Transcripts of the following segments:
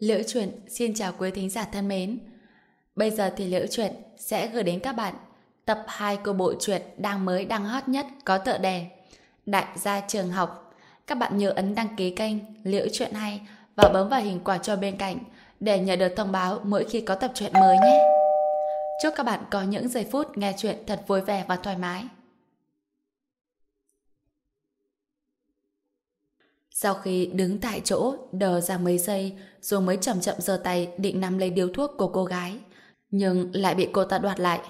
Liễu Chuyện xin chào quý thính giả thân mến. Bây giờ thì Liễu Chuyện sẽ gửi đến các bạn tập 2 của bộ truyện đang mới đang hot nhất có tựa đề Đại gia trường học. Các bạn nhớ ấn đăng ký kênh Liễu Chuyện Hay và bấm vào hình quả cho bên cạnh để nhận được thông báo mỗi khi có tập truyện mới nhé. Chúc các bạn có những giây phút nghe chuyện thật vui vẻ và thoải mái. Sau khi đứng tại chỗ, đờ ra mấy giây, rồi mới chậm chậm giơ tay định nắm lấy điếu thuốc của cô gái. Nhưng lại bị cô ta đoạt lại.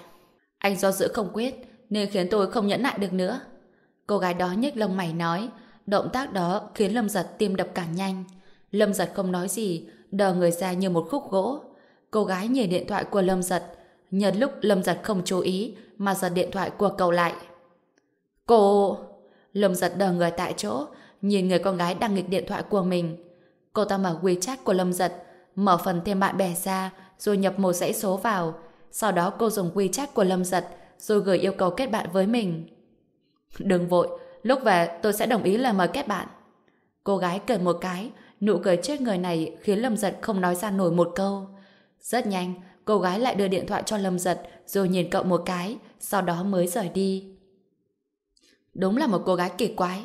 Anh do dự không quyết, nên khiến tôi không nhẫn nại được nữa. Cô gái đó nhếch lông mày nói, động tác đó khiến Lâm Giật tim đập càng nhanh. Lâm Giật không nói gì, đờ người ra như một khúc gỗ. Cô gái nhìn điện thoại của Lâm Giật, nhân lúc Lâm Giật không chú ý, mà giật điện thoại của cậu lại. Cô... Lâm Giật đờ người tại chỗ, nhìn người con gái đang nghịch điện thoại của mình. Cô ta mở WeChat của Lâm Giật, mở phần thêm bạn bè ra, rồi nhập một dãy số vào. Sau đó cô dùng WeChat của Lâm Giật, rồi gửi yêu cầu kết bạn với mình. Đừng vội, lúc về tôi sẽ đồng ý là mời kết bạn. Cô gái cười một cái, nụ cười chết người này khiến Lâm Giật không nói ra nổi một câu. Rất nhanh, cô gái lại đưa điện thoại cho Lâm Giật, rồi nhìn cậu một cái, sau đó mới rời đi. Đúng là một cô gái kỳ quái.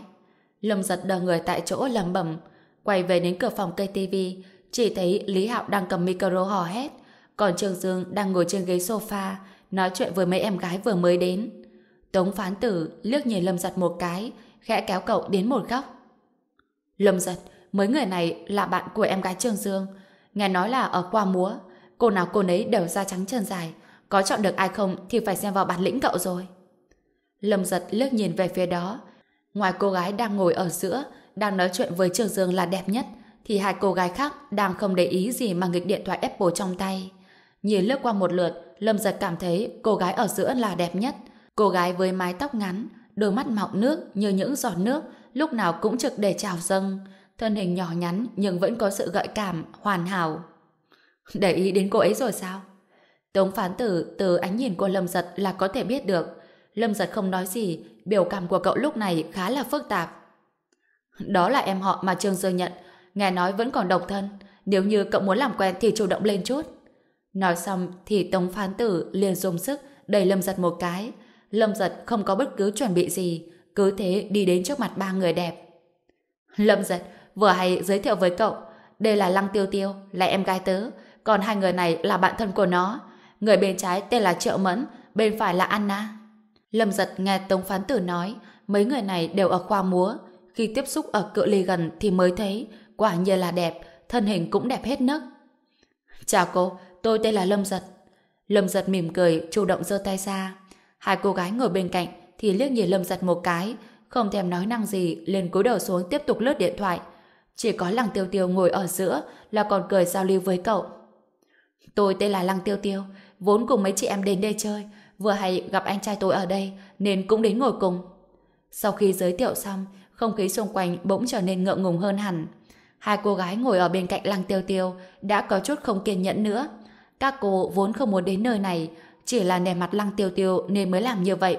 Lâm giật đờ người tại chỗ lầm bẩm. Quay về đến cửa phòng cây tivi, chỉ thấy Lý Hạo đang cầm micro hò hét. Còn Trương Dương đang ngồi trên ghế sofa, nói chuyện với mấy em gái vừa mới đến. Tống phán tử liếc nhìn Lâm giật một cái, khẽ kéo cậu đến một góc. Lâm giật, mấy người này là bạn của em gái Trương Dương. Nghe nói là ở khoa múa, cô nào cô nấy đều da trắng chân dài. Có chọn được ai không thì phải xem vào bản lĩnh cậu rồi. Lâm giật liếc nhìn về phía đó Ngoài cô gái đang ngồi ở giữa, đang nói chuyện với Trường Dương là đẹp nhất, thì hai cô gái khác đang không để ý gì mà nghịch điện thoại Apple trong tay. Nhìn lướt qua một lượt, Lâm giật cảm thấy cô gái ở giữa là đẹp nhất. Cô gái với mái tóc ngắn, đôi mắt mọng nước như những giọt nước, lúc nào cũng trực để trào dâng. Thân hình nhỏ nhắn nhưng vẫn có sự gợi cảm, hoàn hảo. Để ý đến cô ấy rồi sao? Tống phán tử từ ánh nhìn của Lâm giật là có thể biết được. Lâm giật không nói gì, biểu cảm của cậu lúc này khá là phức tạp. Đó là em họ mà Trương Dương nhận, nghe nói vẫn còn độc thân. Nếu như cậu muốn làm quen thì chủ động lên chút. Nói xong thì Tống Phán Tử liền dùng sức đẩy Lâm Giật một cái. Lâm Giật không có bất cứ chuẩn bị gì, cứ thế đi đến trước mặt ba người đẹp. Lâm Giật vừa hay giới thiệu với cậu, đây là Lăng Tiêu Tiêu, là em gái tớ, còn hai người này là bạn thân của nó. Người bên trái tên là Triệu Mẫn, bên phải là Anna. Lâm giật nghe Tống Phán Tử nói mấy người này đều ở khoa múa. Khi tiếp xúc ở cự ly gần thì mới thấy quả nhiên là đẹp, thân hình cũng đẹp hết nấc. Chào cô, tôi tên là Lâm Giật. Lâm Giật mỉm cười, chủ động giơ tay ra. Hai cô gái ngồi bên cạnh thì liếc nhìn Lâm Giật một cái, không thèm nói năng gì, liền cúi đầu xuống tiếp tục lướt điện thoại. Chỉ có Lăng Tiêu Tiêu ngồi ở giữa là còn cười giao lưu với cậu. Tôi tên là Lăng Tiêu Tiêu, vốn cùng mấy chị em đến đây chơi, vừa hay gặp anh trai tôi ở đây nên cũng đến ngồi cùng. Sau khi giới thiệu xong, không khí xung quanh bỗng trở nên ngượng ngùng hơn hẳn. Hai cô gái ngồi ở bên cạnh Lăng Tiêu Tiêu đã có chút không kiên nhẫn nữa. Các cô vốn không muốn đến nơi này, chỉ là nề mặt Lăng Tiêu Tiêu nên mới làm như vậy.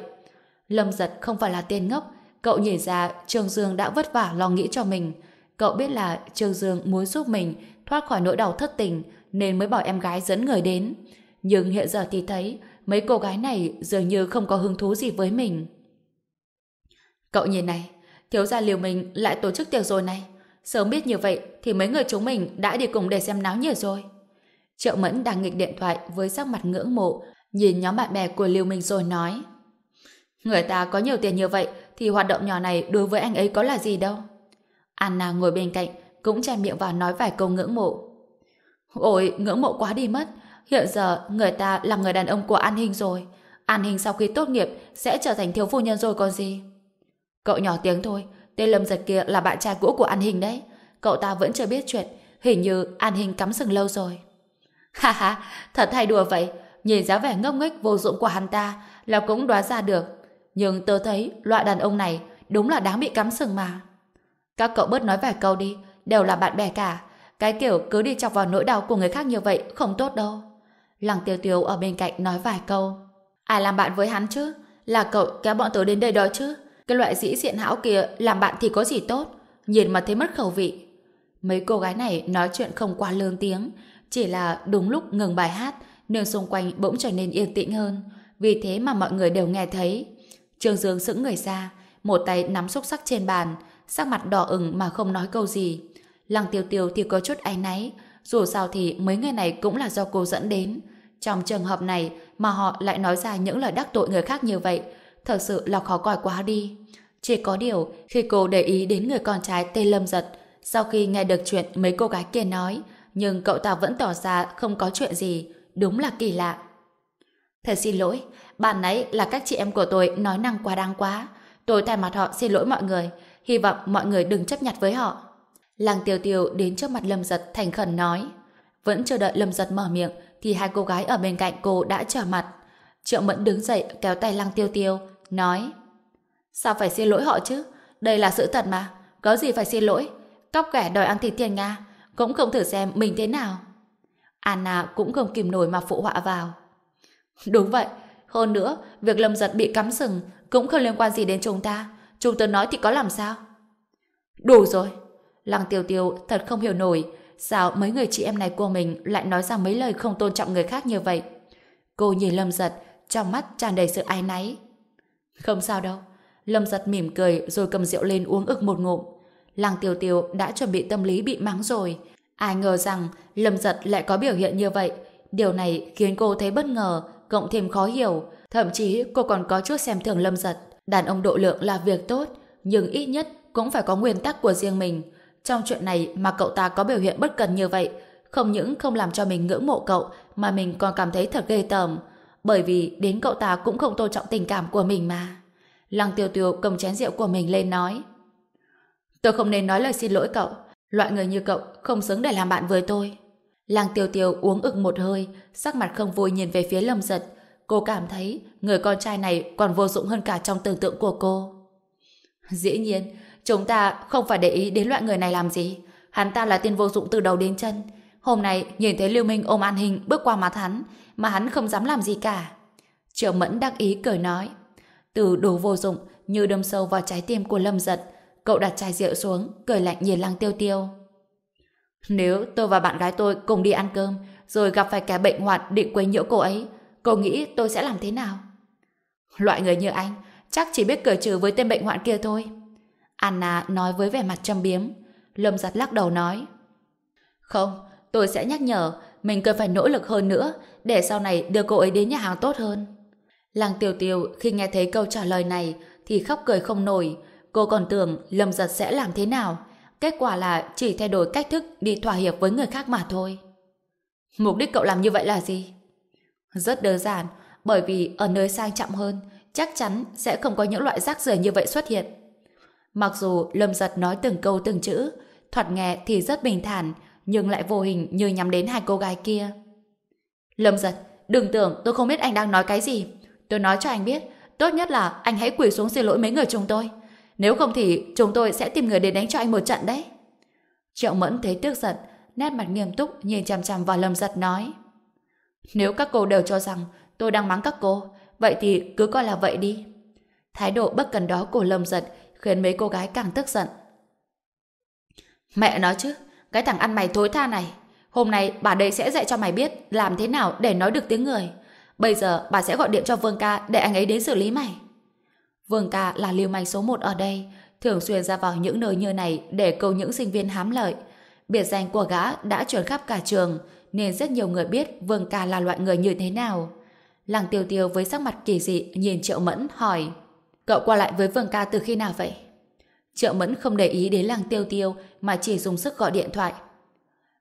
Lâm giật không phải là tên ngốc, cậu nhìn ra Trương Dương đã vất vả lo nghĩ cho mình. Cậu biết là Trương Dương muốn giúp mình thoát khỏi nỗi đau thất tình nên mới bảo em gái dẫn người đến. Nhưng hiện giờ thì thấy mấy cô gái này dường như không có hứng thú gì với mình. Cậu nhìn này, thiếu gia liều mình lại tổ chức tiệc rồi này. Sớm biết như vậy thì mấy người chúng mình đã đi cùng để xem náo nhiệt rồi. Triệu Mẫn đang nghịch điện thoại với sắc mặt ngưỡng mộ, nhìn nhóm bạn bè của Liêu Minh rồi nói Người ta có nhiều tiền như vậy thì hoạt động nhỏ này đối với anh ấy có là gì đâu. Anna ngồi bên cạnh cũng chen miệng vào nói vài câu ngưỡng mộ. Ôi, ngưỡng mộ quá đi mất. Hiện giờ người ta là người đàn ông của An Hình rồi. An Hình sau khi tốt nghiệp sẽ trở thành thiếu phu nhân rồi còn gì. Cậu nhỏ tiếng thôi, tên Lâm Giật kia là bạn trai cũ của An Hình đấy. Cậu ta vẫn chưa biết chuyện, hình như An Hình cắm sừng lâu rồi. Ha ha, thật hay đùa vậy. Nhìn giá vẻ ngốc nghếch vô dụng của hắn ta là cũng đoán ra được. Nhưng tớ thấy loại đàn ông này đúng là đáng bị cắm sừng mà. Các cậu bớt nói vài câu đi, đều là bạn bè cả. Cái kiểu cứ đi chọc vào nỗi đau của người khác như vậy không tốt đâu. Lăng tiêu tiêu ở bên cạnh nói vài câu. Ai làm bạn với hắn chứ? Là cậu kéo bọn tớ đến đây đó chứ? Cái loại dĩ diện hão kia làm bạn thì có gì tốt? Nhìn mà thấy mất khẩu vị. Mấy cô gái này nói chuyện không quá lớn tiếng, chỉ là đúng lúc ngừng bài hát nơi xung quanh bỗng trở nên yên tĩnh hơn. Vì thế mà mọi người đều nghe thấy. Trương Dương sững người ra, một tay nắm xúc sắc trên bàn, sắc mặt đỏ ửng mà không nói câu gì. Lăng tiêu tiêu thì có chút áy náy, dù sao thì mấy người này cũng là do cô dẫn đến. Trong trường hợp này mà họ lại nói ra những lời đắc tội người khác như vậy, thật sự là khó coi quá đi. Chỉ có điều, khi cô để ý đến người con trai tên Lâm Giật, sau khi nghe được chuyện mấy cô gái kia nói, nhưng cậu ta vẫn tỏ ra không có chuyện gì, đúng là kỳ lạ. Thật xin lỗi, bạn nãy là các chị em của tôi nói năng quá đáng quá. Tôi thay mặt họ xin lỗi mọi người, hy vọng mọi người đừng chấp nhặt với họ. Làng tiêu tiêu đến trước mặt Lâm Giật thành khẩn nói. Vẫn chờ đợi Lâm Giật mở miệng, thì hai cô gái ở bên cạnh cô đã trở mặt. Triệu Mẫn đứng dậy kéo tay Lăng tiêu tiêu, nói Sao phải xin lỗi họ chứ? Đây là sự thật mà, có gì phải xin lỗi? Cóc kẻ đòi ăn thịt tiền Nga, cũng không thử xem mình thế nào. Anna cũng không kìm nổi mà phụ họa vào. Đúng vậy, hơn nữa, việc Lâm Giật bị cắm sừng cũng không liên quan gì đến chúng ta. Chúng tôi nói thì có làm sao? Đủ rồi. Lăng tiêu tiêu thật không hiểu nổi sao mấy người chị em này của mình lại nói ra mấy lời không tôn trọng người khác như vậy. Cô nhìn Lâm Giật, trong mắt tràn đầy sự ái náy. Không sao đâu. Lâm Giật mỉm cười rồi cầm rượu lên uống ực một ngụm. Lăng tiêu tiêu đã chuẩn bị tâm lý bị mắng rồi. Ai ngờ rằng Lâm Giật lại có biểu hiện như vậy. Điều này khiến cô thấy bất ngờ, cộng thêm khó hiểu. Thậm chí cô còn có chút xem thường Lâm Giật. Đàn ông độ lượng là việc tốt, nhưng ít nhất cũng phải có nguyên tắc của riêng mình. Trong chuyện này mà cậu ta có biểu hiện bất cần như vậy, không những không làm cho mình ngưỡng mộ cậu, mà mình còn cảm thấy thật ghê tởm. Bởi vì đến cậu ta cũng không tôn trọng tình cảm của mình mà. Lăng tiêu tiêu cầm chén rượu của mình lên nói. Tôi không nên nói lời xin lỗi cậu. Loại người như cậu không xứng để làm bạn với tôi. Lăng tiêu tiêu uống ực một hơi, sắc mặt không vui nhìn về phía lâm giật. Cô cảm thấy người con trai này còn vô dụng hơn cả trong tưởng tượng của cô. Dĩ nhiên, chúng ta không phải để ý đến loại người này làm gì. Hắn ta là tên vô dụng từ đầu đến chân. Hôm nay nhìn thấy Lưu Minh ôm an hình bước qua mặt hắn, mà hắn không dám làm gì cả. Triệu Mẫn đắc ý cười nói. Từ đồ vô dụng như đâm sâu vào trái tim của Lâm Giật, cậu đặt chai rượu xuống, cười lạnh nhìn Lăng Tiêu Tiêu. Nếu tôi và bạn gái tôi cùng đi ăn cơm, rồi gặp phải kẻ bệnh hoạn định quấy nhiễu cô ấy, cô nghĩ tôi sẽ làm thế nào? Loại người như anh, chắc chỉ biết cười trừ với tên bệnh hoạn kia thôi. Anna nói với vẻ mặt châm biếm. Lâm giật lắc đầu nói. Không, tôi sẽ nhắc nhở, mình cần phải nỗ lực hơn nữa, để sau này đưa cô ấy đến nhà hàng tốt hơn. Làng Tiêu Tiêu khi nghe thấy câu trả lời này thì khóc cười không nổi. Cô còn tưởng Lâm Giật sẽ làm thế nào. Kết quả là chỉ thay đổi cách thức đi thỏa hiệp với người khác mà thôi. Mục đích cậu làm như vậy là gì? Rất đơn giản, bởi vì ở nơi sang trọng hơn, chắc chắn sẽ không có những loại rác rưởi như vậy xuất hiện. Mặc dù Lâm Giật nói từng câu từng chữ, thoạt nghe thì rất bình thản, nhưng lại vô hình như nhắm đến hai cô gái kia. Lâm Giật, đừng tưởng tôi không biết anh đang nói cái gì. Tôi nói cho anh biết, tốt nhất là anh hãy quỳ xuống xin lỗi mấy người chúng tôi. Nếu không thì chúng tôi sẽ tìm người đến đánh cho anh một trận đấy. Triệu Mẫn thấy tức giận, nét mặt nghiêm túc nhìn chằm chằm vào Lâm Giật nói. Nếu các cô đều cho rằng tôi đang mắng các cô, vậy thì cứ coi là vậy đi. Thái độ bất cần đó của Lâm Giật khiến mấy cô gái càng tức giận. Mẹ nói chứ, cái thằng ăn mày thối tha này, hôm nay bà đây sẽ dạy cho mày biết làm thế nào để nói được tiếng người. Bây giờ bà sẽ gọi điện cho Vương ca để anh ấy đến xử lý mày. Vương ca là liều manh số một ở đây, thường xuyên ra vào những nơi như này để câu những sinh viên hám lợi. Biệt danh của gã đã truyền khắp cả trường, nên rất nhiều người biết Vương ca là loại người như thế nào. Lăng tiêu tiêu với sắc mặt kỳ dị nhìn Triệu Mẫn hỏi Cậu qua lại với Vương ca từ khi nào vậy? Triệu Mẫn không để ý đến làng tiêu tiêu mà chỉ dùng sức gọi điện thoại.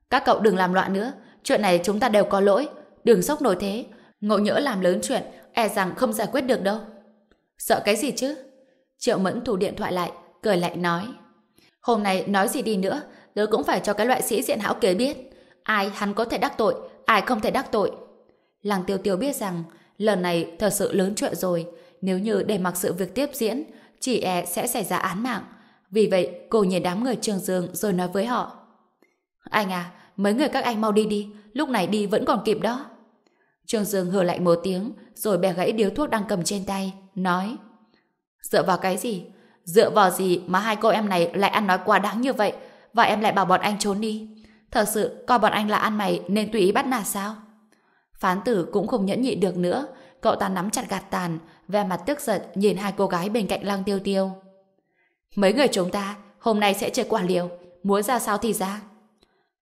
Các cậu đừng làm loạn nữa, chuyện này chúng ta đều có lỗi, đừng sốc nổi thế, Ngộ nhỡ làm lớn chuyện, e rằng không giải quyết được đâu. Sợ cái gì chứ? Triệu Mẫn thủ điện thoại lại, cười lại nói. Hôm nay nói gì đi nữa, tớ cũng phải cho cái loại sĩ diện hảo kế biết. Ai hắn có thể đắc tội, ai không thể đắc tội. Làng tiêu tiêu biết rằng, lần này thật sự lớn chuyện rồi. Nếu như để mặc sự việc tiếp diễn, chỉ e sẽ xảy ra án mạng. Vì vậy, cô nhìn đám người trường dương rồi nói với họ. Anh à, mấy người các anh mau đi đi, lúc này đi vẫn còn kịp đó. trường Dương hừ lạnh một tiếng, rồi bẻ gãy điếu thuốc đang cầm trên tay, nói Dựa vào cái gì? Dựa vào gì mà hai cô em này lại ăn nói quá đáng như vậy? và em lại bảo bọn anh trốn đi. Thật sự coi bọn anh là ăn mày nên tùy ý bắt nạt sao? Phán tử cũng không nhẫn nhịn được nữa. Cậu ta nắm chặt gạt tàn, vẻ mặt tức giận nhìn hai cô gái bên cạnh lăng tiêu tiêu. Mấy người chúng ta hôm nay sẽ chơi quả liều, muốn ra sao thì ra.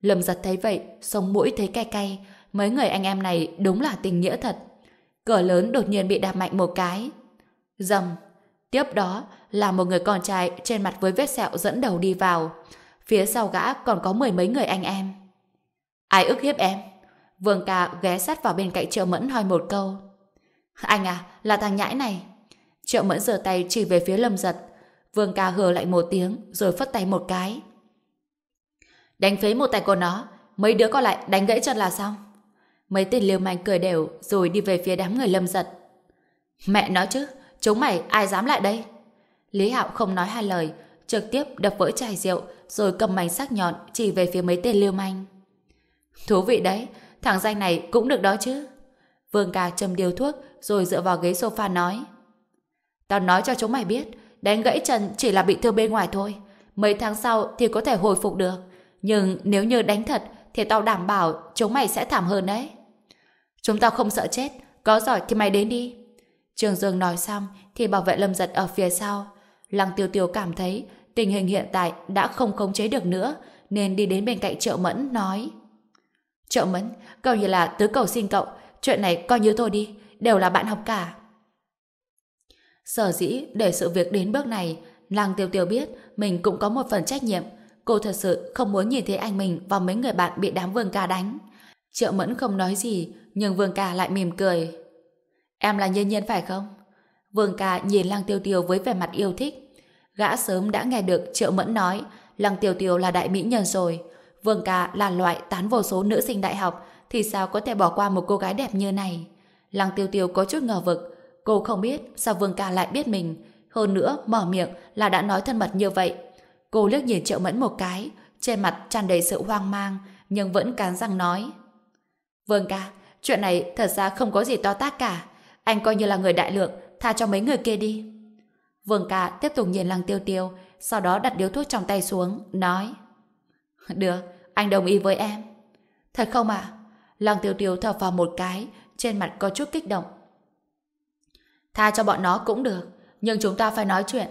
Lâm giật thấy vậy, sống mũi thấy cay cay, mấy người anh em này đúng là tình nghĩa thật. Cửa lớn đột nhiên bị đạp mạnh một cái. Dầm. Tiếp đó là một người con trai trên mặt với vết sẹo dẫn đầu đi vào. Phía sau gã còn có mười mấy người anh em. Ai ức hiếp em? Vương ca ghé sát vào bên cạnh Triệu Mẫn hỏi một câu. Anh à, là thằng nhãi này. Triệu Mẫn giơ tay chỉ về phía Lâm Giật. Vương ca hờ lại một tiếng rồi phất tay một cái. Đánh phế một tay của nó, mấy đứa còn lại đánh gãy chân là xong. Mấy tên liều manh cười đều rồi đi về phía đám người Lâm Giật. Mẹ nói chứ, chúng mày ai dám lại đây? Lý Hạo không nói hai lời, trực tiếp đập vỡ chai rượu rồi cầm mảnh sắc nhọn chỉ về phía mấy tên liêu manh. Thú vị đấy, thằng danh này cũng được đó chứ. Vương ca châm điều thuốc rồi dựa vào ghế sofa nói. Tao nói cho chúng mày biết, đánh gãy chân chỉ là bị thương bên ngoài thôi. Mấy tháng sau thì có thể hồi phục được. Nhưng nếu như đánh thật thì tao đảm bảo chúng mày sẽ thảm hơn đấy. Chúng tao không sợ chết, có giỏi thì mày đến đi. Trường Dương nói xong thì bảo vệ lâm giật ở phía sau. Lăng tiêu tiêu cảm thấy tình hình hiện tại đã không khống chế được nữa nên đi đến bên cạnh Triệu Mẫn nói Triệu Mẫn, coi như là tứ cầu xin cậu chuyện này coi như thôi đi đều là bạn học cả. Sở dĩ để sự việc đến bước này Lăng tiêu tiêu biết mình cũng có một phần trách nhiệm cô thật sự không muốn nhìn thấy anh mình và mấy người bạn bị đám Vương ca đánh. Triệu Mẫn không nói gì, nhưng Vương ca lại mỉm cười. Em là nhân nhân phải không? Vương ca nhìn Lăng Tiêu Tiêu với vẻ mặt yêu thích. Gã sớm đã nghe được Triệu Mẫn nói Lăng Tiêu Tiêu là đại mỹ nhân rồi. Vương ca là loại tán vô số nữ sinh đại học, thì sao có thể bỏ qua một cô gái đẹp như này? Lăng Tiêu Tiêu có chút ngờ vực. Cô không biết sao Vương ca lại biết mình. Hơn nữa, mở miệng là đã nói thân mật như vậy. Cô liếc nhìn Triệu Mẫn một cái, trên mặt tràn đầy sự hoang mang, nhưng vẫn cán răng nói. Vương ca, chuyện này thật ra không có gì to tác cả. Anh coi như là người đại lượng, tha cho mấy người kia đi. Vương ca tiếp tục nhìn lăng tiêu tiêu, sau đó đặt điếu thuốc trong tay xuống, nói. Được, anh đồng ý với em. Thật không ạ? À? Lăng tiêu tiêu thở vào một cái, trên mặt có chút kích động. Tha cho bọn nó cũng được, nhưng chúng ta phải nói chuyện.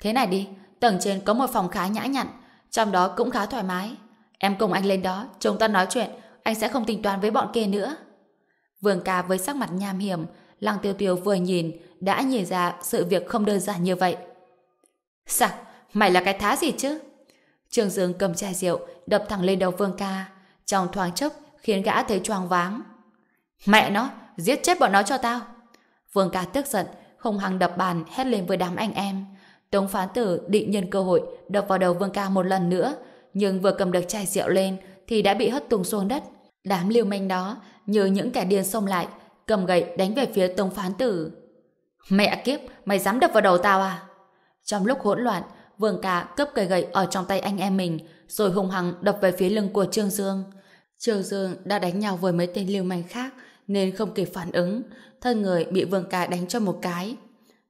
Thế này đi, tầng trên có một phòng khá nhã nhặn, trong đó cũng khá thoải mái. Em cùng anh lên đó, chúng ta nói chuyện, anh sẽ không tính toán với bọn kia nữa. Vương ca với sắc mặt nham hiểm, Lăng Tiêu Tiêu vừa nhìn đã nhìn ra sự việc không đơn giản như vậy. Sao? Mày là cái thá gì chứ? trương Dương cầm chai rượu đập thẳng lên đầu Vương ca trong thoáng chốc khiến gã thấy choáng váng. Mẹ nó, giết chết bọn nó cho tao. Vương ca tức giận, không hăng đập bàn hét lên với đám anh em. Tống phán tử định nhân cơ hội đập vào đầu Vương ca một lần nữa nhưng vừa cầm được chai rượu lên thì đã bị hất tung xuống đất. Đám liêu manh đó như những kẻ điên xông lại cầm gậy đánh về phía Tống Phán Tử. Mẹ kiếp, mày dám đập vào đầu tao à? Trong lúc hỗn loạn, Vương Ca cướp cây gậy ở trong tay anh em mình, rồi hung hăng đập về phía lưng của Trương Dương. Trương Dương đã đánh nhau với mấy tên lưu manh khác, nên không kịp phản ứng, thân người bị Vương Ca đánh cho một cái.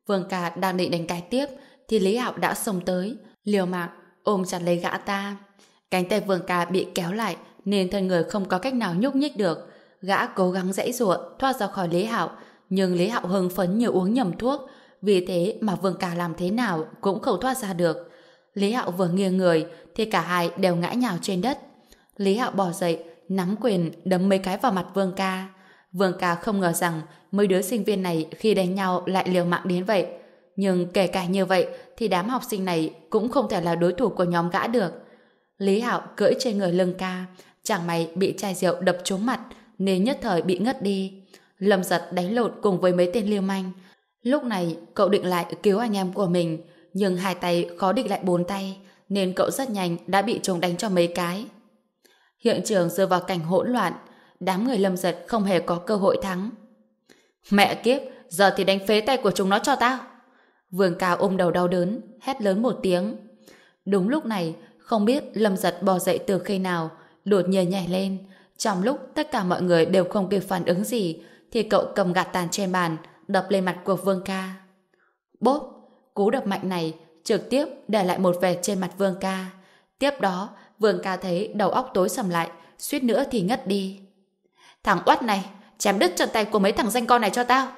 Vương Ca đang định đánh cái tiếp, thì Lý Hạo đã xông tới, liều mạng, ôm chặt lấy gã ta. Cánh tay Vương Ca bị kéo lại, nên thân người không có cách nào nhúc nhích được, Gã cố gắng dãy giụa thoát ra khỏi Lý Hạo, nhưng Lý Hạo hưng phấn như uống nhầm thuốc, vì thế mà Vương Ca làm thế nào cũng không thoát ra được. Lý Hạo vừa nghiêng người thì cả hai đều ngã nhào trên đất. Lý Hạo bỏ dậy, nắm quyền đấm mấy cái vào mặt Vương Ca. Vương Ca không ngờ rằng mấy đứa sinh viên này khi đánh nhau lại liều mạng đến vậy. Nhưng kể cả như vậy thì đám học sinh này cũng không thể là đối thủ của nhóm gã được. Lý Hạo cưỡi trên người lưng ca, chẳng may bị chai rượu đập trúng mặt, nên nhất thời bị ngất đi. Lâm giật đánh lột cùng với mấy tên liêu manh. Lúc này, cậu định lại cứu anh em của mình, nhưng hai tay khó địch lại bốn tay, nên cậu rất nhanh đã bị chúng đánh cho mấy cái. Hiện trường rơi vào cảnh hỗn loạn, đám người lâm giật không hề có cơ hội thắng. Mẹ kiếp, giờ thì đánh phế tay của chúng nó cho tao. Vương Cao ôm đầu đau đớn, hét lớn một tiếng. Đúng lúc này, không biết lâm giật bò dậy từ khi nào, đột nhiên nhảy lên, trong lúc tất cả mọi người đều không kịp phản ứng gì, thì cậu cầm gạt tàn trên bàn, đập lên mặt của Vương Ca. Bốp! Cú đập mạnh này trực tiếp để lại một vệt trên mặt Vương Ca. Tiếp đó, Vương ca thấy đầu óc tối sầm lại, suýt nữa thì ngất đi. Thằng oát này, chém đứt chân tay của mấy thằng danh con này cho tao.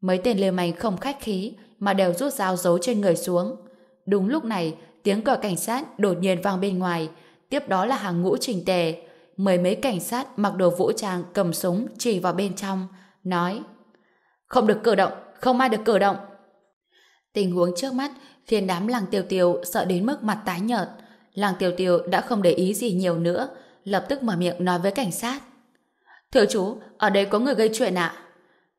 Mấy tên lừa manh không khách khí, mà đều rút dao giấu trên người xuống. Đúng lúc này, tiếng còi cảnh sát đột nhiên vang bên ngoài, tiếp đó là hàng ngũ trình tề. Mười mấy cảnh sát mặc đồ vũ trang cầm súng chỉ vào bên trong, nói Không được cử động, không ai được cử động. Tình huống trước mắt khiến đám làng tiêu tiêu sợ đến mức mặt tái nhợt. Làng tiêu tiêu đã không để ý gì nhiều nữa, lập tức mở miệng nói với cảnh sát. Thưa chú, ở đây có người gây chuyện ạ.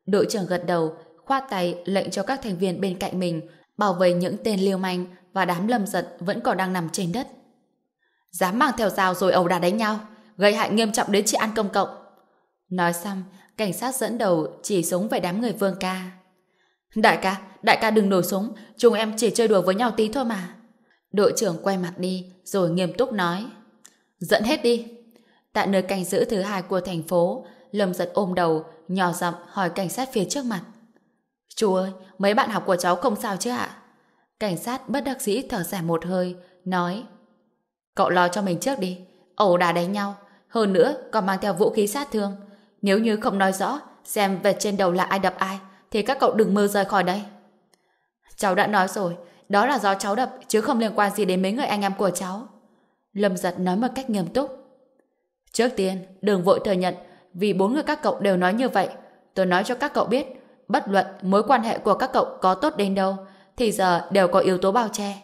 Đội trưởng gật đầu, khoát tay lệnh cho các thành viên bên cạnh mình bảo vệ những tên liêu manh và đám lâm giật vẫn còn đang nằm trên đất. Dám mang theo dao rồi ẩu đả đánh nhau, gây hại nghiêm trọng đến trị an công cộng. Nói xong, cảnh sát dẫn đầu chỉ súng về đám người vương ca. Đại ca, đại ca đừng nổi súng, chúng em chỉ chơi đùa với nhau tí thôi mà. Đội trưởng quay mặt đi, rồi nghiêm túc nói. Dẫn hết đi. Tại nơi canh giữ thứ hai của thành phố, Lâm giật ôm đầu, nhỏ giọng hỏi cảnh sát phía trước mặt. Chú ơi, mấy bạn học của cháu không sao chứ ạ? Cảnh sát bất đắc dĩ thở dài một hơi, nói Cậu lo cho mình trước đi, ẩu đả đánh nhau, hơn nữa còn mang theo vũ khí sát thương. Nếu như không nói rõ, xem về trên đầu là ai đập ai, thì các cậu đừng mơ rời khỏi đây. Cháu đã nói rồi, đó là do cháu đập, chứ không liên quan gì đến mấy người anh em của cháu. Lâm giật nói một cách nghiêm túc. Trước tiên, đừng vội thừa nhận, vì bốn người các cậu đều nói như vậy. Tôi nói cho các cậu biết, bất luận mối quan hệ của các cậu có tốt đến đâu, thì giờ đều có yếu tố bao che.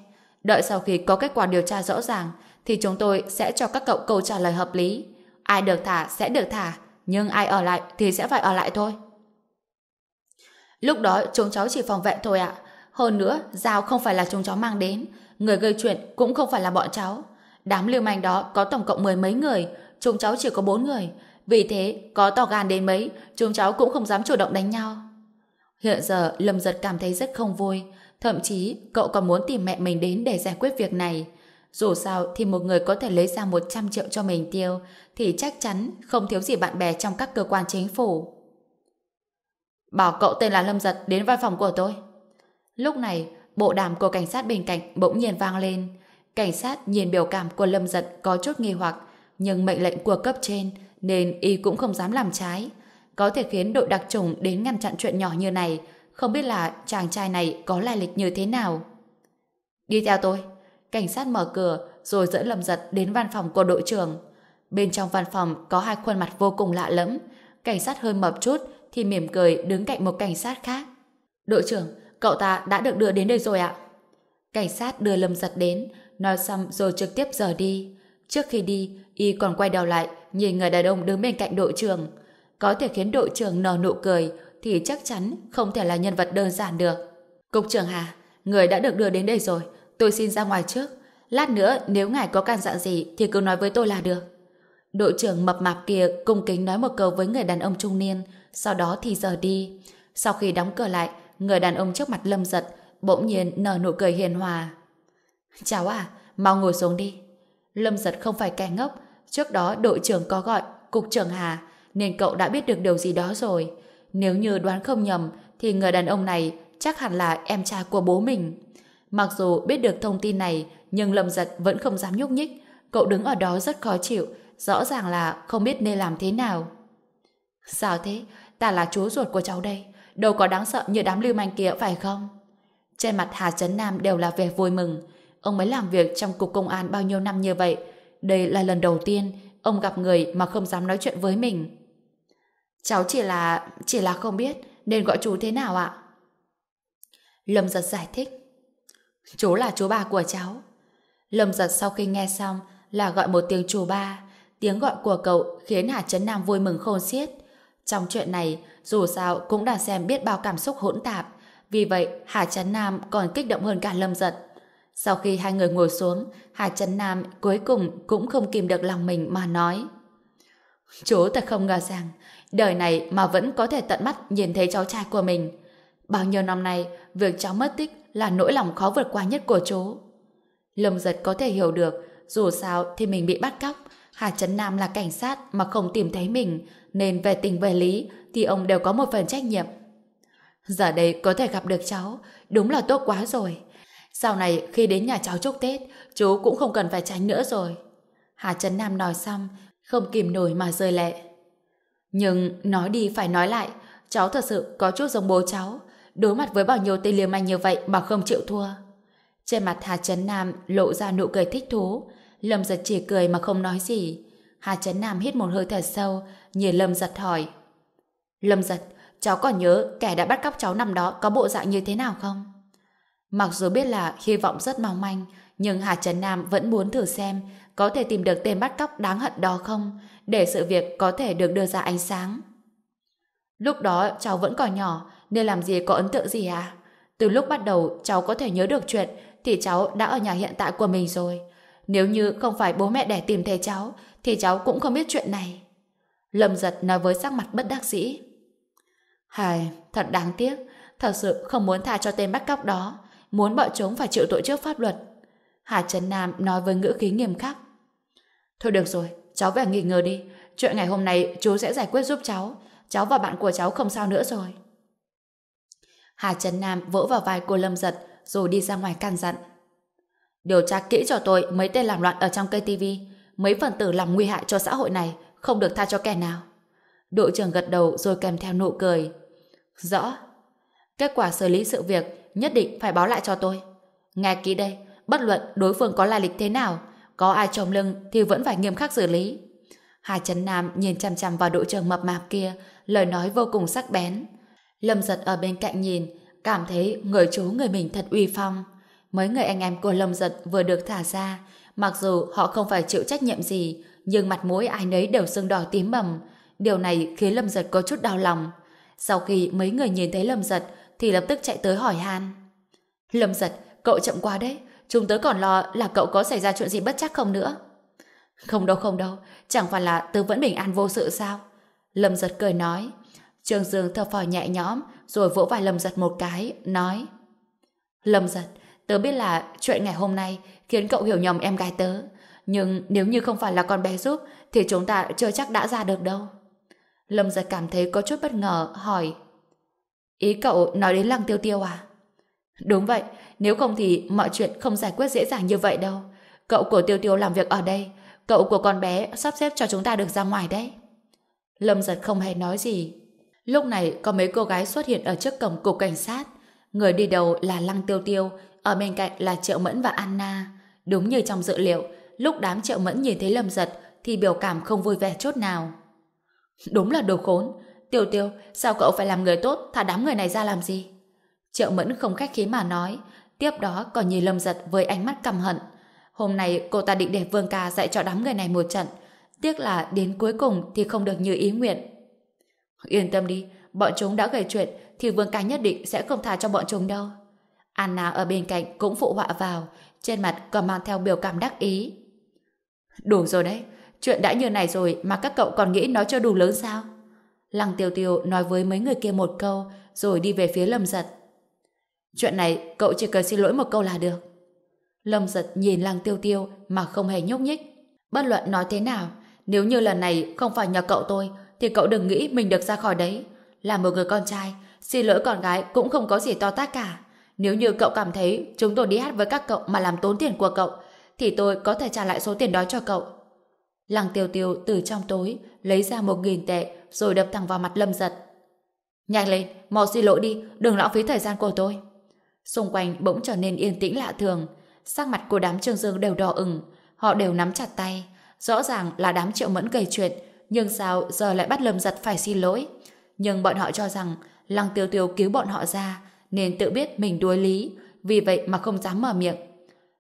Đợi sau khi có kết quả điều tra rõ ràng, thì chúng tôi sẽ cho các cậu câu trả lời hợp lý. Ai được thả sẽ được thả, nhưng ai ở lại thì sẽ phải ở lại thôi. Lúc đó chúng cháu chỉ phòng vệ thôi ạ. Hơn nữa, dao không phải là chúng cháu mang đến, người gây chuyện cũng không phải là bọn cháu. Đám lưu manh đó có tổng cộng mười mấy người, chúng cháu chỉ có bốn người. Vì thế, có to gan đến mấy, chúng cháu cũng không dám chủ động đánh nhau. Hiện giờ, Lâm Giật cảm thấy rất không vui. Thậm chí, cậu còn muốn tìm mẹ mình đến để giải quyết việc này. Dù sao thì một người có thể lấy ra 100 triệu cho mình tiêu thì chắc chắn không thiếu gì bạn bè trong các cơ quan chính phủ. Bảo cậu tên là Lâm Giật đến văn phòng của tôi. Lúc này, bộ đàm của cảnh sát bên cạnh bỗng nhiên vang lên. Cảnh sát nhìn biểu cảm của Lâm Giật có chút nghi hoặc, nhưng mệnh lệnh của cấp trên nên y cũng không dám làm trái. Có thể khiến đội đặc trùng đến ngăn chặn chuyện nhỏ như này, không biết là chàng trai này có lai lịch như thế nào. Đi theo tôi. Cảnh sát mở cửa rồi dẫn lầm Giật đến văn phòng của đội trưởng. Bên trong văn phòng có hai khuôn mặt vô cùng lạ lẫm. Cảnh sát hơi mập chút thì mỉm cười đứng cạnh một cảnh sát khác. Đội trưởng, cậu ta đã được đưa đến đây rồi ạ. Cảnh sát đưa Lâm Giật đến, nói xong rồi trực tiếp rời đi. Trước khi đi, y còn quay đầu lại, nhìn người đàn ông đứng bên cạnh đội trưởng. Có thể khiến đội trưởng nở nụ cười, thì chắc chắn không thể là nhân vật đơn giản được. Cục trưởng Hà, người đã được đưa đến đây rồi, tôi xin ra ngoài trước. Lát nữa nếu ngài có can dặn gì thì cứ nói với tôi là được. Đội trưởng mập mạp kia cung kính nói một câu với người đàn ông trung niên, sau đó thì giờ đi. Sau khi đóng cửa lại, người đàn ông trước mặt lâm giật, bỗng nhiên nở nụ cười hiền hòa. Cháu à, mau ngồi xuống đi. Lâm giật không phải kẻ ngốc, trước đó đội trưởng có gọi cục trưởng Hà, nên cậu đã biết được điều gì đó rồi. Nếu như đoán không nhầm, thì người đàn ông này chắc hẳn là em trai của bố mình. Mặc dù biết được thông tin này, nhưng Lâm Giật vẫn không dám nhúc nhích. Cậu đứng ở đó rất khó chịu, rõ ràng là không biết nên làm thế nào. Sao thế? Ta là chú ruột của cháu đây. Đâu có đáng sợ như đám lưu manh kia phải không? Trên mặt Hà Trấn Nam đều là vẻ vui mừng. Ông ấy làm việc trong cục công an bao nhiêu năm như vậy. Đây là lần đầu tiên ông gặp người mà không dám nói chuyện với mình. Cháu chỉ là... chỉ là không biết nên gọi chú thế nào ạ? Lâm giật giải thích. Chú là chú ba của cháu. Lâm giật sau khi nghe xong là gọi một tiếng chú ba. Tiếng gọi của cậu khiến Hà Trấn Nam vui mừng khôn xiết. Trong chuyện này, dù sao cũng đã xem biết bao cảm xúc hỗn tạp. Vì vậy, Hà Trấn Nam còn kích động hơn cả Lâm giật. Sau khi hai người ngồi xuống, Hà Trấn Nam cuối cùng cũng không kìm được lòng mình mà nói. Chú thật không ngờ rằng, đời này mà vẫn có thể tận mắt nhìn thấy cháu trai của mình. Bao nhiêu năm nay, việc cháu mất tích là nỗi lòng khó vượt qua nhất của chú. Lâm giật có thể hiểu được, dù sao thì mình bị bắt cóc. Hà Trấn Nam là cảnh sát mà không tìm thấy mình, nên về tình về lý thì ông đều có một phần trách nhiệm. Giờ đây có thể gặp được cháu, đúng là tốt quá rồi. Sau này khi đến nhà cháu chúc Tết, chú cũng không cần phải tránh nữa rồi. Hà Trấn Nam nói xong, không kìm nổi mà rơi lệ. Nhưng nói đi phải nói lại, cháu thật sự có chút giống bố cháu, đối mặt với bao nhiêu tên liêm anh như vậy mà không chịu thua. Trên mặt Hà Trấn Nam lộ ra nụ cười thích thú, Lâm giật chỉ cười mà không nói gì. Hà Trấn Nam hít một hơi thật sâu, nhìn Lâm giật hỏi. Lâm giật, cháu còn nhớ kẻ đã bắt cóc cháu năm đó có bộ dạng như thế nào không? Mặc dù biết là hy vọng rất mong manh, nhưng Hà Trấn Nam vẫn muốn thử xem có thể tìm được tên bắt cóc đáng hận đó không, để sự việc có thể được đưa ra ánh sáng. Lúc đó cháu vẫn còn nhỏ, nên làm gì có ấn tượng gì à? Từ lúc bắt đầu cháu có thể nhớ được chuyện, thì cháu đã ở nhà hiện tại của mình rồi. Nếu như không phải bố mẹ đẻ tìm thấy cháu, thì cháu cũng không biết chuyện này. Lâm giật nói với sắc mặt bất đắc dĩ. Hài, thật đáng tiếc, thật sự không muốn tha cho tên bắt cóc đó, muốn bọn chúng phải chịu tội trước pháp luật. Hà Trấn Nam nói với ngữ khí nghiêm khắc. Thôi được rồi, cháu về nghỉ ngơi đi. Chuyện ngày hôm nay chú sẽ giải quyết giúp cháu. Cháu và bạn của cháu không sao nữa rồi. Hà Trấn Nam vỗ vào vai cô Lâm Giật rồi đi ra ngoài can dặn. Điều tra kỹ cho tôi mấy tên làm loạn ở trong cây tivi, mấy phần tử làm nguy hại cho xã hội này, không được tha cho kẻ nào. Đội trưởng gật đầu rồi kèm theo nụ cười. Rõ. Kết quả xử lý sự việc nhất định phải báo lại cho tôi. Nghe kỹ đây, bất luận đối phương có lai lịch thế nào, có ai trồng lưng thì vẫn phải nghiêm khắc xử lý. Hà Trấn Nam nhìn chăm chăm vào đội trưởng mập mạp kia, lời nói vô cùng sắc bén. Lâm giật ở bên cạnh nhìn, cảm thấy người chú người mình thật uy phong. Mấy người anh em của Lâm giật vừa được thả ra, mặc dù họ không phải chịu trách nhiệm gì, nhưng mặt mũi ai nấy đều sưng đỏ tím bầm. Điều này khiến Lâm giật có chút đau lòng. Sau khi mấy người nhìn thấy Lâm giật, thì lập tức chạy tới hỏi han. Lâm giật, cậu chậm quá đấy, chúng tớ còn lo là cậu có xảy ra chuyện gì bất chắc không nữa. Không đâu không đâu, chẳng phải là tớ vẫn bình an vô sự sao? Lâm giật cười nói. Trương Dương thở phào nhẹ nhõm, rồi vỗ vai Lâm giật một cái, nói. Lâm giật, tớ biết là chuyện ngày hôm nay khiến cậu hiểu nhầm em gái tớ. Nhưng nếu như không phải là con bé giúp, thì chúng ta chưa chắc đã ra được đâu. Lâm giật cảm thấy có chút bất ngờ, hỏi. Ý cậu nói đến lăng tiêu tiêu à? Đúng vậy, nếu không thì mọi chuyện không giải quyết dễ dàng như vậy đâu. Cậu của tiêu tiêu làm việc ở đây, cậu của con bé sắp xếp cho chúng ta được ra ngoài đấy. Lâm giật không hề nói gì. Lúc này có mấy cô gái xuất hiện ở trước cổng cục cảnh sát. Người đi đầu là Lăng Tiêu Tiêu, ở bên cạnh là Triệu Mẫn và Anna. Đúng như trong dự liệu, lúc đám Triệu Mẫn nhìn thấy Lâm giật thì biểu cảm không vui vẻ chút nào. Đúng là đồ khốn. Tiêu Tiêu, sao cậu phải làm người tốt thả đám người này ra làm gì? Triệu Mẫn không khách khí mà nói, tiếp đó còn nhìn Lâm Giật với ánh mắt căm hận. Hôm nay cô ta định để Vương Ca dạy cho đám người này một trận, tiếc là đến cuối cùng thì không được như ý nguyện. Yên tâm đi, bọn chúng đã gây chuyện thì Vương Ca nhất định sẽ không tha cho bọn chúng đâu. Anna ở bên cạnh cũng phụ họa vào, trên mặt còn mang theo biểu cảm đắc ý. Đủ rồi đấy, chuyện đã như này rồi mà các cậu còn nghĩ nó chưa đủ lớn sao? Lăng Tiêu Tiêu nói với mấy người kia một câu rồi đi về phía Lâm Giật. Chuyện này cậu chỉ cần xin lỗi một câu là được. Lâm giật nhìn lăng tiêu tiêu mà không hề nhúc nhích. Bất luận nói thế nào, nếu như lần này không phải nhờ cậu tôi, thì cậu đừng nghĩ mình được ra khỏi đấy. Là một người con trai, xin lỗi con gái cũng không có gì to tát cả. Nếu như cậu cảm thấy chúng tôi đi hát với các cậu mà làm tốn tiền của cậu, thì tôi có thể trả lại số tiền đó cho cậu. Lăng tiêu tiêu từ trong tối lấy ra một nghìn tệ rồi đập thẳng vào mặt lâm giật. Nhanh lên, mau xin lỗi đi, đừng lãng phí thời gian của tôi. Xung quanh bỗng trở nên yên tĩnh lạ thường. Sắc mặt của đám Trương Dương đều đỏ ửng, họ đều nắm chặt tay. Rõ ràng là đám Triệu Mẫn gây chuyện, nhưng sao giờ lại bắt Lâm Giật phải xin lỗi? Nhưng bọn họ cho rằng Lăng Tiêu Tiêu cứu bọn họ ra, nên tự biết mình đuối lý, vì vậy mà không dám mở miệng.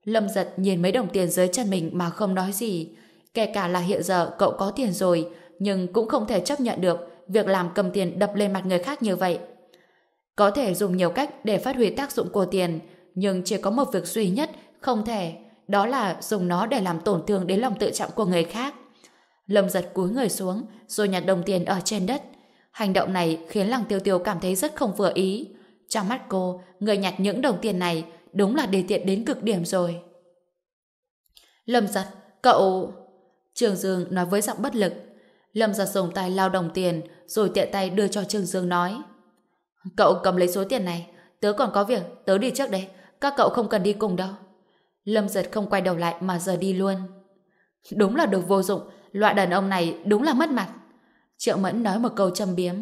Lâm Giật nhìn mấy đồng tiền dưới chân mình mà không nói gì. Kể cả là hiện giờ cậu có tiền rồi, nhưng cũng không thể chấp nhận được việc làm cầm tiền đập lên mặt người khác như vậy. Có thể dùng nhiều cách để phát huy tác dụng của tiền, nhưng chỉ có một việc duy nhất không thể, đó là dùng nó để làm tổn thương đến lòng tự trọng của người khác. Lâm giật cúi người xuống, rồi nhặt đồng tiền ở trên đất. Hành động này khiến lăng tiêu tiêu cảm thấy rất không vừa ý. Trong mắt cô, người nhặt những đồng tiền này đúng là đề tiện đến cực điểm rồi. Lâm giật, cậu... Trường Dương nói với giọng bất lực. Lâm giật dùng tay lao đồng tiền, rồi tiện tay đưa cho Trường Dương nói. Cậu cầm lấy số tiền này, tớ còn có việc, tớ đi trước đấy. các cậu không cần đi cùng đâu. Lâm giật không quay đầu lại mà giờ đi luôn. Đúng là được vô dụng, loại đàn ông này đúng là mất mặt. Triệu Mẫn nói một câu châm biếm,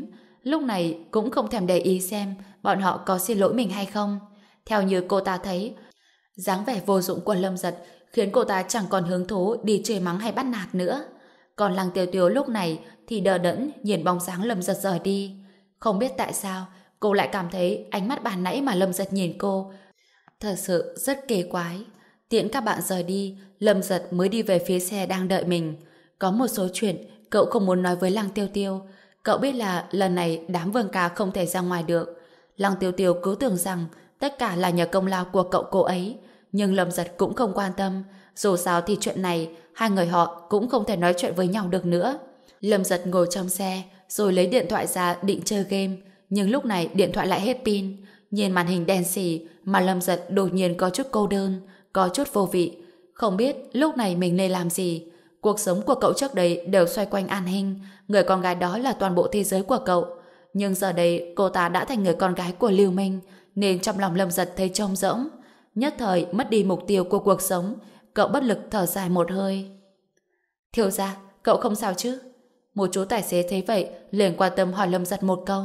lúc này cũng không thèm để ý xem bọn họ có xin lỗi mình hay không. Theo như cô ta thấy, dáng vẻ vô dụng của Lâm Giật khiến cô ta chẳng còn hứng thú đi chửi mắng hay bắt nạt nữa. Còn Lăng Tiêu Tiêu lúc này thì đờ đẫn nhìn bóng dáng Lâm Giật rời đi. Không biết tại sao, cô lại cảm thấy ánh mắt bàn nãy mà Lâm Giật nhìn cô thật sự rất kỳ quái. Tiễn các bạn rời đi, Lâm Giật mới đi về phía xe đang đợi mình. Có một số chuyện cậu không muốn nói với Lăng Tiêu Tiêu. Cậu biết là lần này đám vương ca không thể ra ngoài được. Lăng Tiêu Tiêu cứ tưởng rằng tất cả là nhờ công lao của cậu cô ấy. Nhưng Lâm Giật cũng không quan tâm. Dù sao thì chuyện này, hai người họ cũng không thể nói chuyện với nhau được nữa. Lâm Giật ngồi trong xe, rồi lấy điện thoại ra định chơi game. Nhưng lúc này điện thoại lại hết pin. Nhìn màn hình đen xì mà Lâm Giật đột nhiên có chút cô đơn, có chút vô vị. Không biết lúc này mình nên làm gì. Cuộc sống của cậu trước đây đều xoay quanh An Hinh, người con gái đó là toàn bộ thế giới của cậu. Nhưng giờ đây cô ta đã thành người con gái của Lưu Minh, nên trong lòng Lâm Giật thấy trông rỗng. Nhất thời mất đi mục tiêu của cuộc sống, cậu bất lực thở dài một hơi. Thiếu ra, cậu không sao chứ? Một chú tài xế thấy vậy, liền quan tâm hỏi Lâm Giật một câu.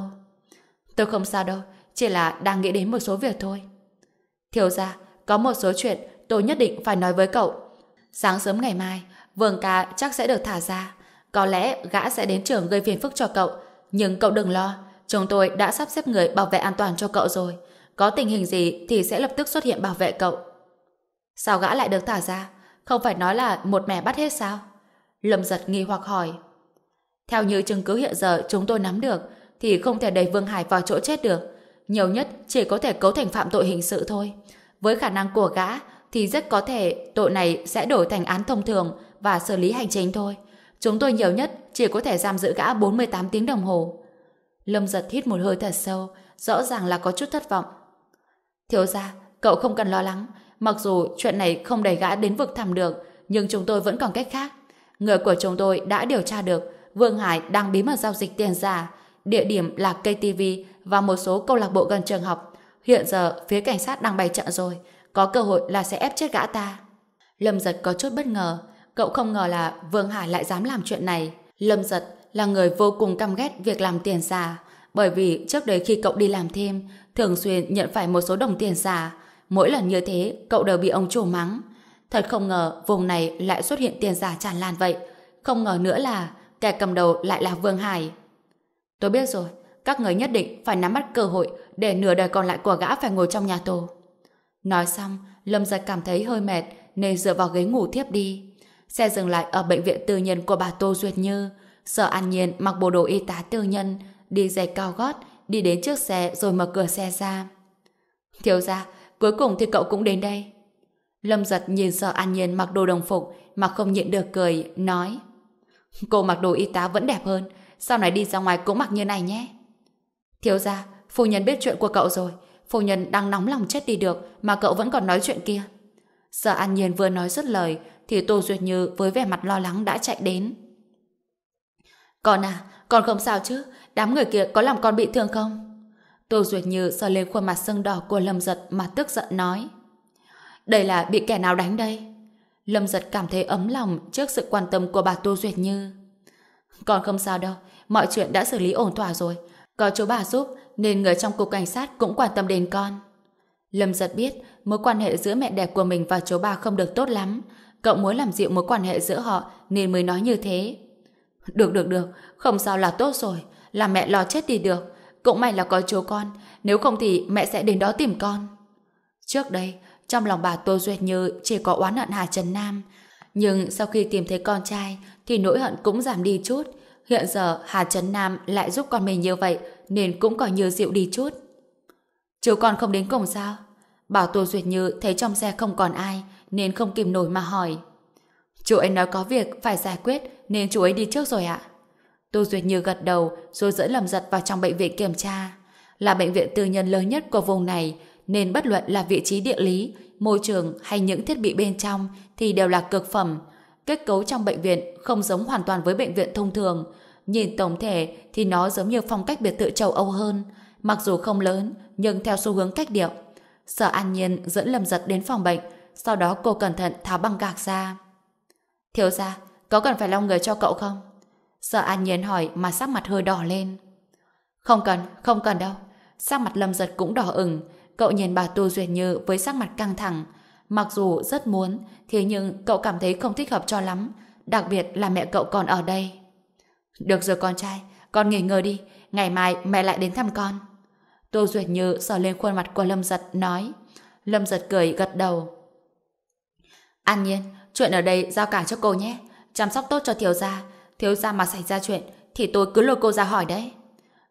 Tôi không sao đâu, chỉ là đang nghĩ đến một số việc thôi. Thiếu ra, có một số chuyện tôi nhất định phải nói với cậu. Sáng sớm ngày mai, Vương ca chắc sẽ được thả ra. Có lẽ gã sẽ đến trường gây phiền phức cho cậu. Nhưng cậu đừng lo, chúng tôi đã sắp xếp người bảo vệ an toàn cho cậu rồi. Có tình hình gì thì sẽ lập tức xuất hiện bảo vệ cậu. Sao gã lại được thả ra? Không phải nói là một mẻ bắt hết sao? Lâm giật nghi hoặc hỏi. Theo như chứng cứ hiện giờ chúng tôi nắm được, thì không thể đẩy Vương Hải vào chỗ chết được. Nhiều nhất chỉ có thể cấu thành phạm tội hình sự thôi. Với khả năng của gã, thì rất có thể tội này sẽ đổi thành án thông thường và xử lý hành chính thôi. Chúng tôi nhiều nhất chỉ có thể giam giữ gã 48 tiếng đồng hồ. Lâm giật hít một hơi thật sâu, rõ ràng là có chút thất vọng. Thiếu ra, cậu không cần lo lắng. Mặc dù chuyện này không đẩy gã đến vực thẳm được, nhưng chúng tôi vẫn còn cách khác. Người của chúng tôi đã điều tra được Vương Hải đang bí mật giao dịch tiền giả. Địa điểm là KTV và một số câu lạc bộ gần trường học. Hiện giờ phía cảnh sát đang bày trận rồi. Có cơ hội là sẽ ép chết gã ta. Lâm giật có chút bất ngờ. Cậu không ngờ là Vương Hải lại dám làm chuyện này. Lâm giật là người vô cùng căm ghét việc làm tiền giả. Bởi vì trước đấy khi cậu đi làm thêm, thường xuyên nhận phải một số đồng tiền giả. Mỗi lần như thế, cậu đều bị ông chủ mắng. Thật không ngờ vùng này lại xuất hiện tiền giả tràn lan vậy. Không ngờ nữa là kẻ cầm đầu lại là Vương Hải. Tôi biết rồi, các người nhất định phải nắm bắt cơ hội để nửa đời còn lại của gã phải ngồi trong nhà tù. Nói xong, Lâm Giật cảm thấy hơi mệt nên dựa vào ghế ngủ thiếp đi. Xe dừng lại ở bệnh viện tư nhân của bà Tô Duyệt Như. Sở An Nhiên mặc bộ đồ y tá tư nhân, đi giày cao gót, đi đến trước xe rồi mở cửa xe ra. Thiếu ra, cuối cùng thì cậu cũng đến đây. Lâm giật nhìn Sở An Nhiên mặc đồ đồng phục mà không nhịn được cười, nói Cô mặc đồ y tá vẫn đẹp hơn, sau này đi ra ngoài cũng mặc như này nhé. Thiếu ra, phu nhân biết chuyện của cậu rồi, phu nhân đang nóng lòng chết đi được mà cậu vẫn còn nói chuyện kia. Sở An Nhiên vừa nói dứt lời thì Tô Duyệt Như với vẻ mặt lo lắng đã chạy đến. Con à, con không sao chứ? Đám người kia có làm con bị thương không? Tô Duyệt Như sờ lên khuôn mặt sưng đỏ của Lâm Giật mà tức giận nói. Đây là bị kẻ nào đánh đây? Lâm Giật cảm thấy ấm lòng trước sự quan tâm của bà Tô Duyệt Như. còn không sao đâu, mọi chuyện đã xử lý ổn thỏa rồi. Có chú bà giúp nên người trong cục cảnh sát cũng quan tâm đến con. Lâm giật biết mối quan hệ giữa mẹ đẻ của mình và chú bà không được tốt lắm. Cậu muốn làm dịu mối quan hệ giữa họ nên mới nói như thế. Được được được, không sao là tốt rồi. Là mẹ lo chết đi được. Cũng may là có chú con, nếu không thì mẹ sẽ đến đó tìm con. Trước đây, trong lòng bà Tô Duyệt Như chỉ có oán hận Hà Trần Nam. Nhưng sau khi tìm thấy con trai thì nỗi hận cũng giảm đi chút. Hiện giờ Hà Trấn Nam lại giúp con mình như vậy nên cũng có như dịu đi chút. Chú con không đến cùng sao? Bảo Tô Duyệt Như thấy trong xe không còn ai nên không kìm nổi mà hỏi. Chú ấy nói có việc phải giải quyết nên chú ấy đi trước rồi ạ. Tô Duyệt Như gật đầu rồi dẫn Lâm giật vào trong bệnh viện kiểm tra. Là bệnh viện tư nhân lớn nhất của vùng này nên bất luận là vị trí địa lý, môi trường hay những thiết bị bên trong thì đều là cực phẩm. Kết cấu trong bệnh viện không giống hoàn toàn với bệnh viện thông thường. Nhìn tổng thể thì nó giống như phong cách biệt thự châu Âu hơn. Mặc dù không lớn, nhưng theo xu hướng cách điệu. Sở An Nhiên dẫn Lâm Giật đến phòng bệnh, sau đó cô cẩn thận tháo băng gạc ra. Thiếu gia, có cần phải lau người cho cậu không? Sợ An Nhiên hỏi mà sắc mặt hơi đỏ lên. Không cần, không cần đâu. Sắc mặt Lâm Giật cũng đỏ ửng. Cậu nhìn bà Tu Duyệt Như với sắc mặt căng thẳng. Mặc dù rất muốn, thế nhưng cậu cảm thấy không thích hợp cho lắm. Đặc biệt là mẹ cậu còn ở đây. Được rồi con trai, con nghỉ ngơi đi. Ngày mai mẹ lại đến thăm con. Tô Duyệt Như sờ lên khuôn mặt của Lâm Giật, nói. Lâm Giật cười gật đầu. An nhiên, chuyện ở đây giao cả cho cô nhé. Chăm sóc tốt cho thiếu gia. Thiếu gia mà xảy ra chuyện, thì tôi cứ lôi cô ra hỏi đấy.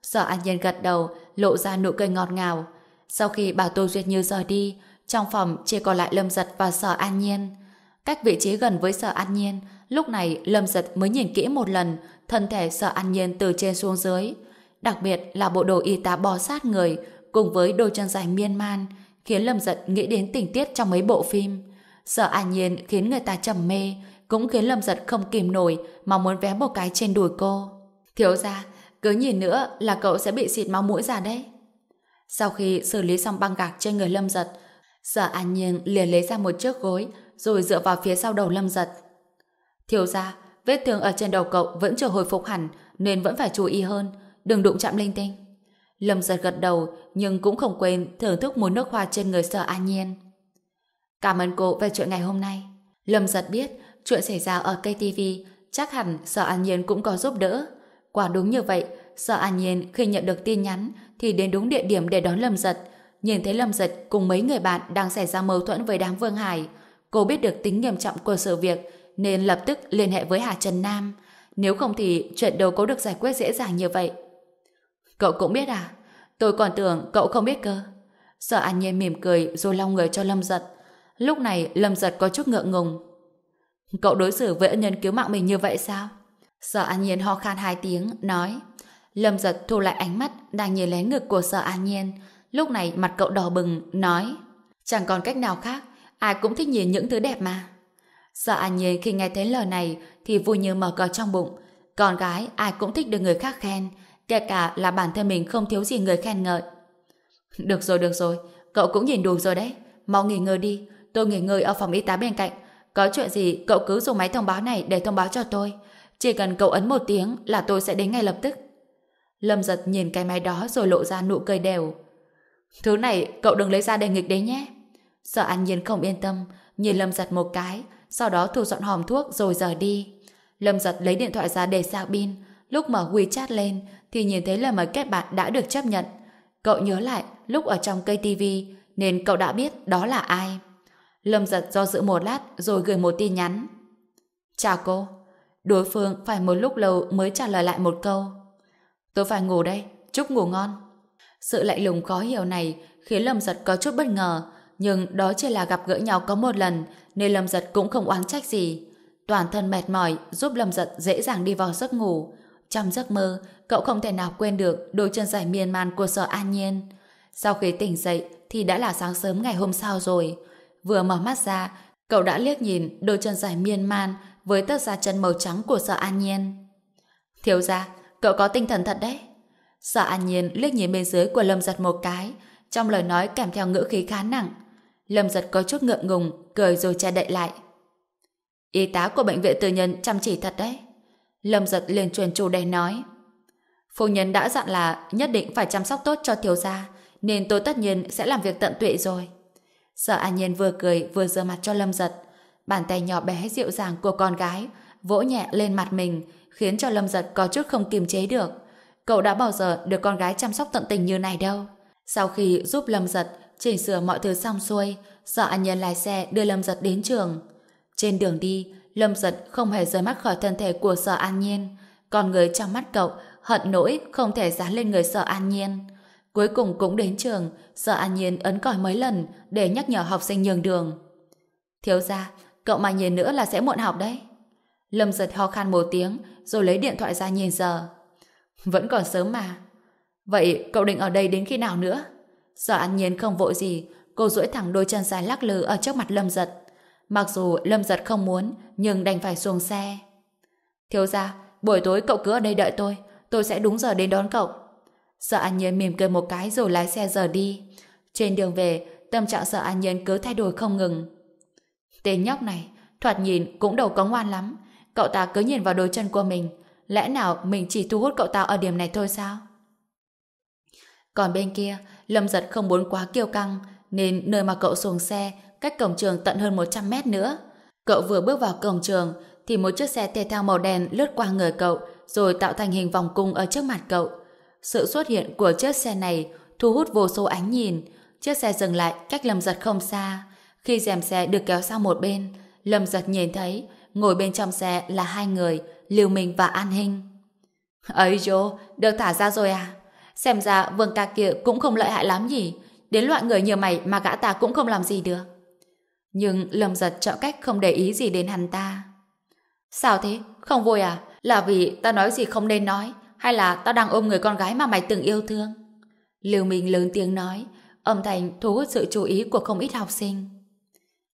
Sở An Nhiên gật đầu, lộ ra nụ cười ngọt ngào. Sau khi bảo Tô Duyệt Như rời đi, trong phòng chỉ còn lại Lâm Giật và Sở An Nhiên. Cách vị trí gần với Sở An Nhiên, lúc này Lâm Giật mới nhìn kỹ một lần thân thể Sở An Nhiên từ trên xuống dưới. Đặc biệt là bộ đồ y tá bò sát người cùng với đôi chân dài miên man khiến Lâm Giật nghĩ đến tình tiết trong mấy bộ phim. Sở An Nhiên khiến người ta trầm mê cũng khiến Lâm Giật không kìm nổi mà muốn vé một cái trên đùi cô. Thiếu ra, cứ nhìn nữa là cậu sẽ bị xịt máu mũi ra đấy. Sau khi xử lý xong băng gạc trên người Lâm Giật, Sở An Nhiên liền lấy ra một chiếc gối rồi dựa vào phía sau đầu Lâm Giật. Thiếu ra, vết thương ở trên đầu cậu vẫn chưa hồi phục hẳn nên vẫn phải chú ý hơn, đừng đụng chạm linh tinh. Lâm Giật gật đầu nhưng cũng không quên thưởng thức mùi nước hoa trên người Sở An Nhiên. Cảm ơn cô về chuyện ngày hôm nay. Lâm Giật biết chuyện xảy ra ở KTV chắc hẳn Sở An Nhiên cũng có giúp đỡ. Quả đúng như vậy, Sở An Nhiên khi nhận được tin nhắn thì đến đúng địa điểm để đón Lâm Giật. Nhìn thấy Lâm Giật cùng mấy người bạn đang xảy ra mâu thuẫn với đám Vương Hải. Cô biết được tính nghiêm trọng của sự việc nên lập tức liên hệ với Hà Trần Nam. Nếu không thì chuyện đâu có được giải quyết dễ dàng như vậy. Cậu cũng biết à? Tôi còn tưởng cậu không biết cơ. Sở An Nhiên mỉm cười rồi long người cho Lâm Giật. Lúc này Lâm Giật có chút ngượng ngùng. Cậu đối xử với ân nhân cứu mạng mình như vậy sao? Sở An Nhiên ho khan hai tiếng, nói. Lâm giật thu lại ánh mắt đang nhìn lén ngực của Sở An Nhiên. Lúc này mặt cậu đỏ bừng, nói. Chẳng còn cách nào khác, ai cũng thích nhìn những thứ đẹp mà. Sở An Nhiên khi nghe thấy lời này thì vui như mở cờ trong bụng. Con gái ai cũng thích được người khác khen, kể cả là bản thân mình không thiếu gì người khen ngợi. Được rồi, được rồi, cậu cũng nhìn đủ rồi đấy. Mau nghỉ ngơi đi, tôi nghỉ ngơi ở phòng y tá bên cạnh. Có chuyện gì cậu cứ dùng máy thông báo này để thông báo cho tôi. Chỉ cần cậu ấn một tiếng là tôi sẽ đến ngay lập tức. Lâm giật nhìn cái máy đó rồi lộ ra nụ cười đều. Thứ này cậu đừng lấy ra để nghịch đấy nhé. Sợ an nhiên không yên tâm, nhìn Lâm giật một cái, sau đó thu dọn hòm thuốc rồi rời đi. Lâm giật lấy điện thoại ra để sạc pin, lúc mở WeChat lên thì nhìn thấy là mời kết bạn đã được chấp nhận. Cậu nhớ lại lúc ở trong cây TV nên cậu đã biết đó là ai. Lâm giật do dự một lát rồi gửi một tin nhắn. Chào cô. Đối phương phải một lúc lâu mới trả lời lại một câu. Tôi phải ngủ đây, chúc ngủ ngon. Sự lạnh lùng khó hiểu này khiến Lâm giật có chút bất ngờ, nhưng đó chỉ là gặp gỡ nhau có một lần nên Lâm giật cũng không oán trách gì. Toàn thân mệt mỏi giúp Lâm giật dễ dàng đi vào giấc ngủ. Trong giấc mơ, cậu không thể nào quên được đôi chân dài miên man của sở an nhiên. Sau khi tỉnh dậy thì đã là sáng sớm ngày hôm sau rồi. Vừa mở mắt ra, cậu đã liếc nhìn đôi chân dài miên man với tất da chân màu trắng của sở an nhiên. Thiếu ra, cậu có tinh thần thật đấy. Sở an nhiên liếc nhìn bên dưới của Lâm Giật một cái, trong lời nói kèm theo ngữ khí khá nặng. Lâm Giật có chút ngượng ngùng, cười rồi che đậy lại. Y tá của bệnh viện tư nhân chăm chỉ thật đấy. Lâm Giật liền truyền chủ đề nói. Phu nhân đã dặn là nhất định phải chăm sóc tốt cho thiếu gia, nên tôi tất nhiên sẽ làm việc tận tụy rồi. Sở An Nhiên vừa cười vừa rửa mặt cho Lâm Giật. Bàn tay nhỏ bé dịu dàng của con gái vỗ nhẹ lên mặt mình khiến cho Lâm Giật có chút không kiềm chế được. Cậu đã bao giờ được con gái chăm sóc tận tình như này đâu. Sau khi giúp Lâm Giật chỉnh sửa mọi thứ xong xuôi, Sở An Nhiên lái xe đưa Lâm Giật đến trường. Trên đường đi, Lâm Giật không hề rời mắt khỏi thân thể của Sở An Nhiên. Còn người trong mắt cậu hận nỗi không thể dán lên người Sở An Nhiên. Cuối cùng cũng đến trường, sợ An Nhiên ấn còi mấy lần để nhắc nhở học sinh nhường đường. Thiếu ra, cậu mà nhìn nữa là sẽ muộn học đấy. Lâm giật ho khan một tiếng, rồi lấy điện thoại ra nhìn giờ. Vẫn còn sớm mà. Vậy cậu định ở đây đến khi nào nữa? sợ An Nhiên không vội gì, cô duỗi thẳng đôi chân dài lắc lư ở trước mặt Lâm giật. Mặc dù Lâm giật không muốn, nhưng đành phải xuống xe. Thiếu ra, buổi tối cậu cứ ở đây đợi tôi, tôi sẽ đúng giờ đến đón cậu. Sợ An Nhiên mỉm cười một cái rồi lái xe giờ đi. Trên đường về, tâm trạng sợ an nhiên cứ thay đổi không ngừng. Tên nhóc này, thoạt nhìn cũng đầu có ngoan lắm. Cậu ta cứ nhìn vào đôi chân của mình. Lẽ nào mình chỉ thu hút cậu ta ở điểm này thôi sao? Còn bên kia, Lâm Giật không muốn quá kiêu căng, nên nơi mà cậu xuống xe cách cổng trường tận hơn 100 mét nữa. Cậu vừa bước vào cổng trường, thì một chiếc xe thể thao màu đen lướt qua người cậu, rồi tạo thành hình vòng cung ở trước mặt cậu. Sự xuất hiện của chiếc xe này thu hút vô số ánh nhìn. Chiếc xe dừng lại cách Lâm Giật không xa. Khi rèm xe được kéo sang một bên, Lâm Giật nhìn thấy ngồi bên trong xe là hai người, liều Minh và An Hinh. Ấy dô, được thả ra rồi à? Xem ra vương ca kia cũng không lợi hại lắm nhỉ? Đến loại người như mày mà gã ta cũng không làm gì được. Nhưng Lâm Giật chọn cách không để ý gì đến hắn ta. Sao thế? Không vui à? Là vì ta nói gì không nên nói? Hay là tao đang ôm người con gái mà mày từng yêu thương? Lưu Minh lớn tiếng nói, âm thanh thu hút sự chú ý của không ít học sinh.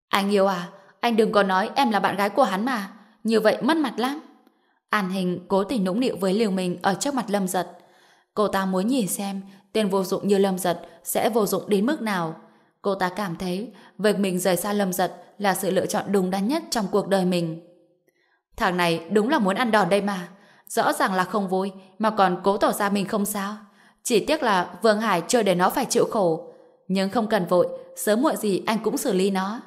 Anh yêu à? Anh đừng có nói em là bạn gái của hắn mà. Như vậy mất mặt lắm. An Hình cố tình nũng nịu với Lưu Minh ở trước mặt Lâm Giật. Cô ta muốn nhìn xem tên vô dụng như Lâm Giật sẽ vô dụng đến mức nào. Cô ta cảm thấy việc mình rời xa Lâm Giật là sự lựa chọn đúng đắn nhất trong cuộc đời mình. Thằng này đúng là muốn ăn đòn đây mà. Rõ ràng là không vui, mà còn cố tỏ ra mình không sao. Chỉ tiếc là Vương Hải chưa để nó phải chịu khổ. Nhưng không cần vội, sớm muộn gì anh cũng xử lý nó.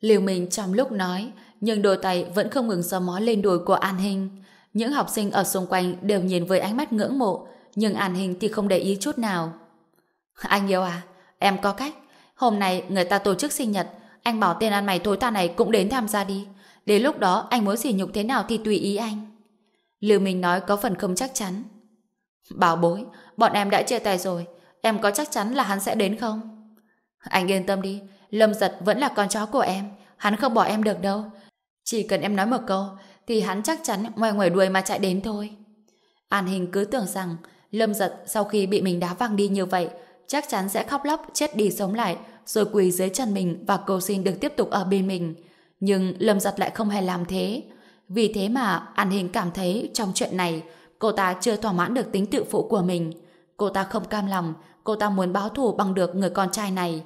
Liều mình trong lúc nói, nhưng đôi tay vẫn không ngừng sờ mó lên đùi của An Hình. Những học sinh ở xung quanh đều nhìn với ánh mắt ngưỡng mộ, nhưng An Hình thì không để ý chút nào. Anh yêu à, em có cách. Hôm nay người ta tổ chức sinh nhật, anh bảo tên ăn mày thối tha này cũng đến tham gia đi. Đến lúc đó anh muốn sỉ nhục thế nào thì tùy ý anh. Lưu Minh nói có phần không chắc chắn. Bảo bối, bọn em đã chia tay rồi. Em có chắc chắn là hắn sẽ đến không? Anh yên tâm đi, Lâm Giật vẫn là con chó của em. Hắn không bỏ em được đâu. Chỉ cần em nói một câu, thì hắn chắc chắn ngoài ngoài đuôi mà chạy đến thôi. An Hình cứ tưởng rằng Lâm Giật sau khi bị mình đá văng đi như vậy, chắc chắn sẽ khóc lóc chết đi sống lại, rồi quỳ dưới chân mình và cầu xin được tiếp tục ở bên mình. Nhưng Lâm Giật lại không hề làm thế. Vì thế mà An Hình cảm thấy trong chuyện này cô ta chưa thỏa mãn được tính tự phụ của mình. Cô ta không cam lòng, cô ta muốn báo thù bằng được người con trai này.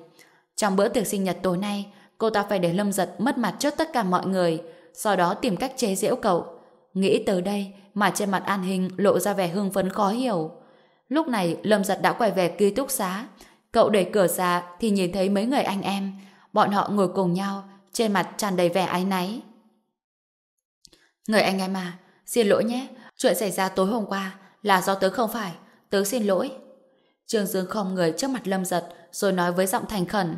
Trong bữa tiệc sinh nhật tối nay, cô ta phải để Lâm Giật mất mặt trước tất cả mọi người, sau đó tìm cách chế giễu cậu. Nghĩ tới đây mà trên mặt An Hình lộ ra vẻ hưng phấn khó hiểu. Lúc này Lâm Giật đã quay về ký túc xá. Cậu đẩy cửa ra thì nhìn thấy mấy người anh em. Bọn họ ngồi cùng nhau, trên mặt tràn đầy vẻ áy náy. Người anh em à, xin lỗi nhé, chuyện xảy ra tối hôm qua là do tớ không phải, tớ xin lỗi. Trương Dương không người trước mặt Lâm Giật rồi nói với giọng thành khẩn.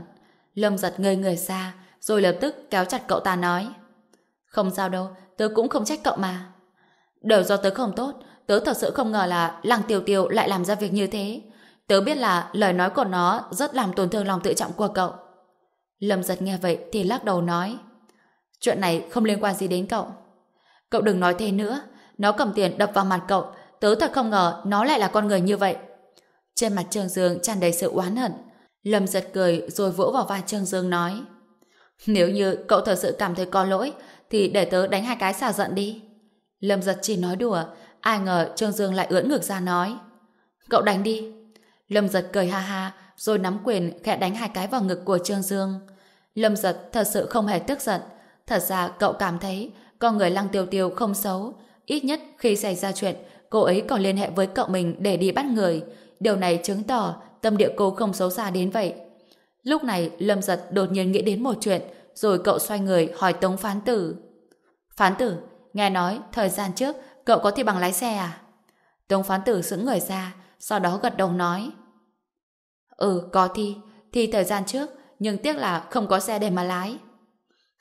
Lâm Giật ngây người xa, rồi lập tức kéo chặt cậu ta nói. Không sao đâu, tớ cũng không trách cậu mà. Đều do tớ không tốt, tớ thật sự không ngờ là Lăng Tiêu Tiêu lại làm ra việc như thế. Tớ biết là lời nói của nó rất làm tổn thương lòng tự trọng của cậu. Lâm giật nghe vậy thì lắc đầu nói Chuyện này không liên quan gì đến cậu. Cậu đừng nói thế nữa. Nó cầm tiền đập vào mặt cậu. Tớ thật không ngờ nó lại là con người như vậy. Trên mặt Trương Dương tràn đầy sự oán hận. Lâm giật cười rồi vỗ vào vai Trương Dương nói, Nếu như cậu thật sự cảm thấy có lỗi, thì để tớ đánh hai cái xả giận đi. Lâm giật chỉ nói đùa ai ngờ Trương Dương lại ưỡn ngược ra nói, Cậu đánh đi. Lâm giật cười ha ha, rồi nắm quyền khẽ đánh hai cái vào ngực của Trương Dương. Lâm giật thật sự không hề tức giận. Thật ra cậu cảm thấy con người lăng tiêu tiêu không xấu. Ít nhất khi xảy ra chuyện, cô ấy còn liên hệ với cậu mình để đi bắt người. Điều này chứng tỏ tâm địa cô không xấu xa đến vậy. Lúc này Lâm giật đột nhiên nghĩ đến một chuyện, rồi cậu xoay người hỏi Tống Phán Tử. Phán Tử, nghe nói thời gian trước cậu có thi bằng lái xe à? Tống Phán Tử sững người ra, sau đó gật đầu nói. Ừ, có thi. Thi thời gian trước, nhưng tiếc là không có xe để mà lái.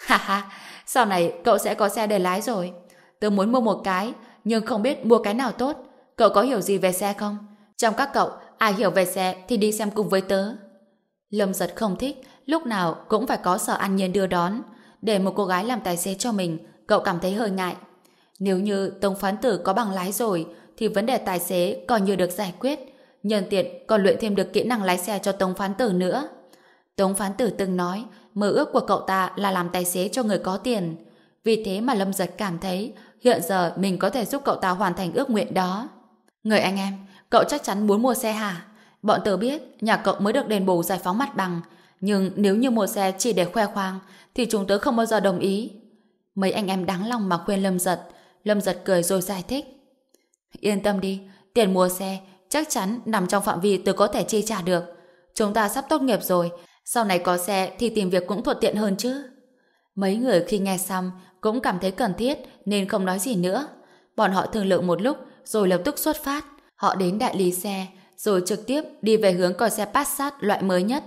Ha ha, sau này cậu sẽ có xe để lái rồi. Tớ muốn mua một cái, nhưng không biết mua cái nào tốt. Cậu có hiểu gì về xe không? Trong các cậu, ai hiểu về xe thì đi xem cùng với tớ. Lâm giật không thích, lúc nào cũng phải có sở an nhiên đưa đón. Để một cô gái làm tài xế cho mình, cậu cảm thấy hơi ngại. Nếu như Tông Phán Tử có bằng lái rồi, thì vấn đề tài xế coi như được giải quyết. Nhân tiện còn luyện thêm được kỹ năng lái xe cho Tông Phán Tử nữa. Tống Phán Tử từng nói mơ ước của cậu ta là làm tài xế cho người có tiền. Vì thế mà Lâm Giật cảm thấy hiện giờ mình có thể giúp cậu ta hoàn thành ước nguyện đó. Người anh em, cậu chắc chắn muốn mua xe hả? Bọn tớ biết nhà cậu mới được đền bù giải phóng mặt bằng. Nhưng nếu như mua xe chỉ để khoe khoang, thì chúng tớ không bao giờ đồng ý. Mấy anh em đáng lòng mà khuyên Lâm Giật. Lâm Giật cười rồi giải thích. Yên tâm đi, tiền mua xe chắc chắn nằm trong phạm vi tớ có thể chi trả được. Chúng ta sắp tốt nghiệp rồi, sau này có xe thì tìm việc cũng thuận tiện hơn chứ. Mấy người khi nghe xong cũng cảm thấy cần thiết nên không nói gì nữa. Bọn họ thương lượng một lúc rồi lập tức xuất phát. Họ đến đại lý xe rồi trực tiếp đi về hướng coi xe Passat loại mới nhất.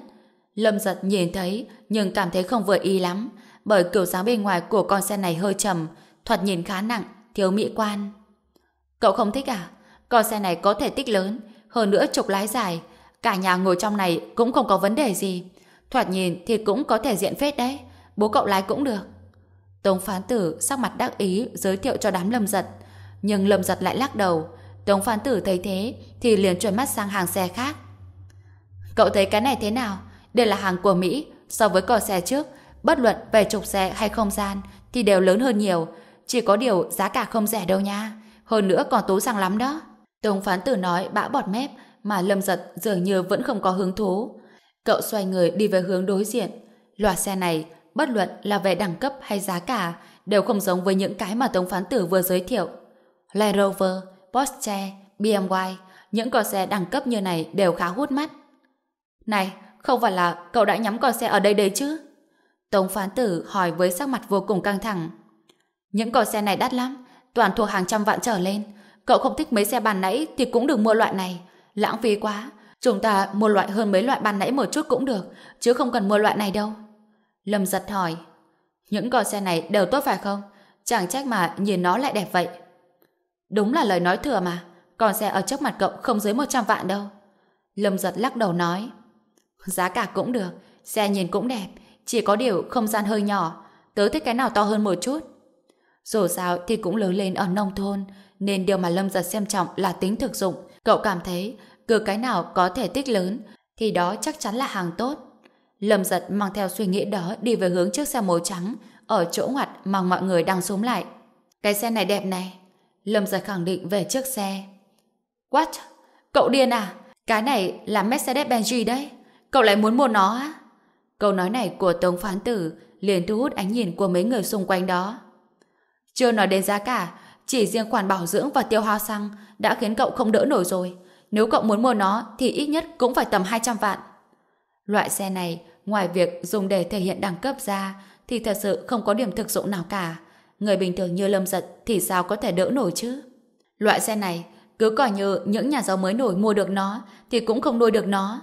Lâm giật nhìn thấy nhưng cảm thấy không vừa ý lắm bởi kiểu dáng bên ngoài của con xe này hơi trầm thoạt nhìn khá nặng, thiếu mỹ quan. Cậu không thích à? Con xe này có thể tích lớn hơn nữa trục lái dài cả nhà ngồi trong này cũng không có vấn đề gì. Thoạt nhìn thì cũng có thể diện phết đấy. Bố cậu lái cũng được. Tống phán tử sắc mặt đắc ý giới thiệu cho đám lâm giật. Nhưng lâm giật lại lắc đầu. Tống phán tử thấy thế thì liền chuyển mắt sang hàng xe khác. Cậu thấy cái này thế nào? Đây là hàng của Mỹ. So với cò xe trước, bất luận về trục xe hay không gian thì đều lớn hơn nhiều. Chỉ có điều giá cả không rẻ đâu nha. Hơn nữa còn tố rằng lắm đó. Tống phán tử nói bã bọt mép mà lâm giật dường như vẫn không có hứng thú. Cậu xoay người đi về hướng đối diện. Loạt xe này, bất luận là về đẳng cấp hay giá cả, đều không giống với những cái mà Tống Phán Tử vừa giới thiệu. Land Rover, Porsche, BMW, những con xe đẳng cấp như này đều khá hút mắt. Này, không phải là cậu đã nhắm con xe ở đây đấy chứ? Tống Phán Tử hỏi với sắc mặt vô cùng căng thẳng. Những con xe này đắt lắm, toàn thuộc hàng trăm vạn trở lên. Cậu không thích mấy xe bàn nãy thì cũng đừng mua loại này. Lãng phí quá, Chúng ta mua loại hơn mấy loại ban nãy một chút cũng được, chứ không cần mua loại này đâu. Lâm giật hỏi, những con xe này đều tốt phải không? Chẳng trách mà nhìn nó lại đẹp vậy. Đúng là lời nói thừa mà, còn xe ở trước mặt cậu không dưới 100 vạn đâu. Lâm giật lắc đầu nói, giá cả cũng được, xe nhìn cũng đẹp, chỉ có điều không gian hơi nhỏ, tớ thích cái nào to hơn một chút. Dù sao thì cũng lớn lên ở nông thôn, nên điều mà Lâm giật xem trọng là tính thực dụng. Cậu cảm thấy cửa cái nào có thể tích lớn thì đó chắc chắn là hàng tốt. Lâm giật mang theo suy nghĩ đó đi về hướng chiếc xe màu trắng ở chỗ ngoặt mà mọi người đang xuống lại. Cái xe này đẹp này. Lâm giật khẳng định về chiếc xe. What? Cậu điên à? Cái này là Mercedes-Benz đấy. Cậu lại muốn mua nó á? Câu nói này của Tống Phán Tử liền thu hút ánh nhìn của mấy người xung quanh đó. Chưa nói đến giá cả, chỉ riêng khoản bảo dưỡng và tiêu hao xăng đã khiến cậu không đỡ nổi rồi. Nếu cậu muốn mua nó thì ít nhất cũng phải tầm 200 vạn. Loại xe này, ngoài việc dùng để thể hiện đẳng cấp ra, thì thật sự không có điểm thực dụng nào cả. Người bình thường như Lâm Giật thì sao có thể đỡ nổi chứ? Loại xe này, cứ coi như những nhà giàu mới nổi mua được nó, thì cũng không nuôi được nó.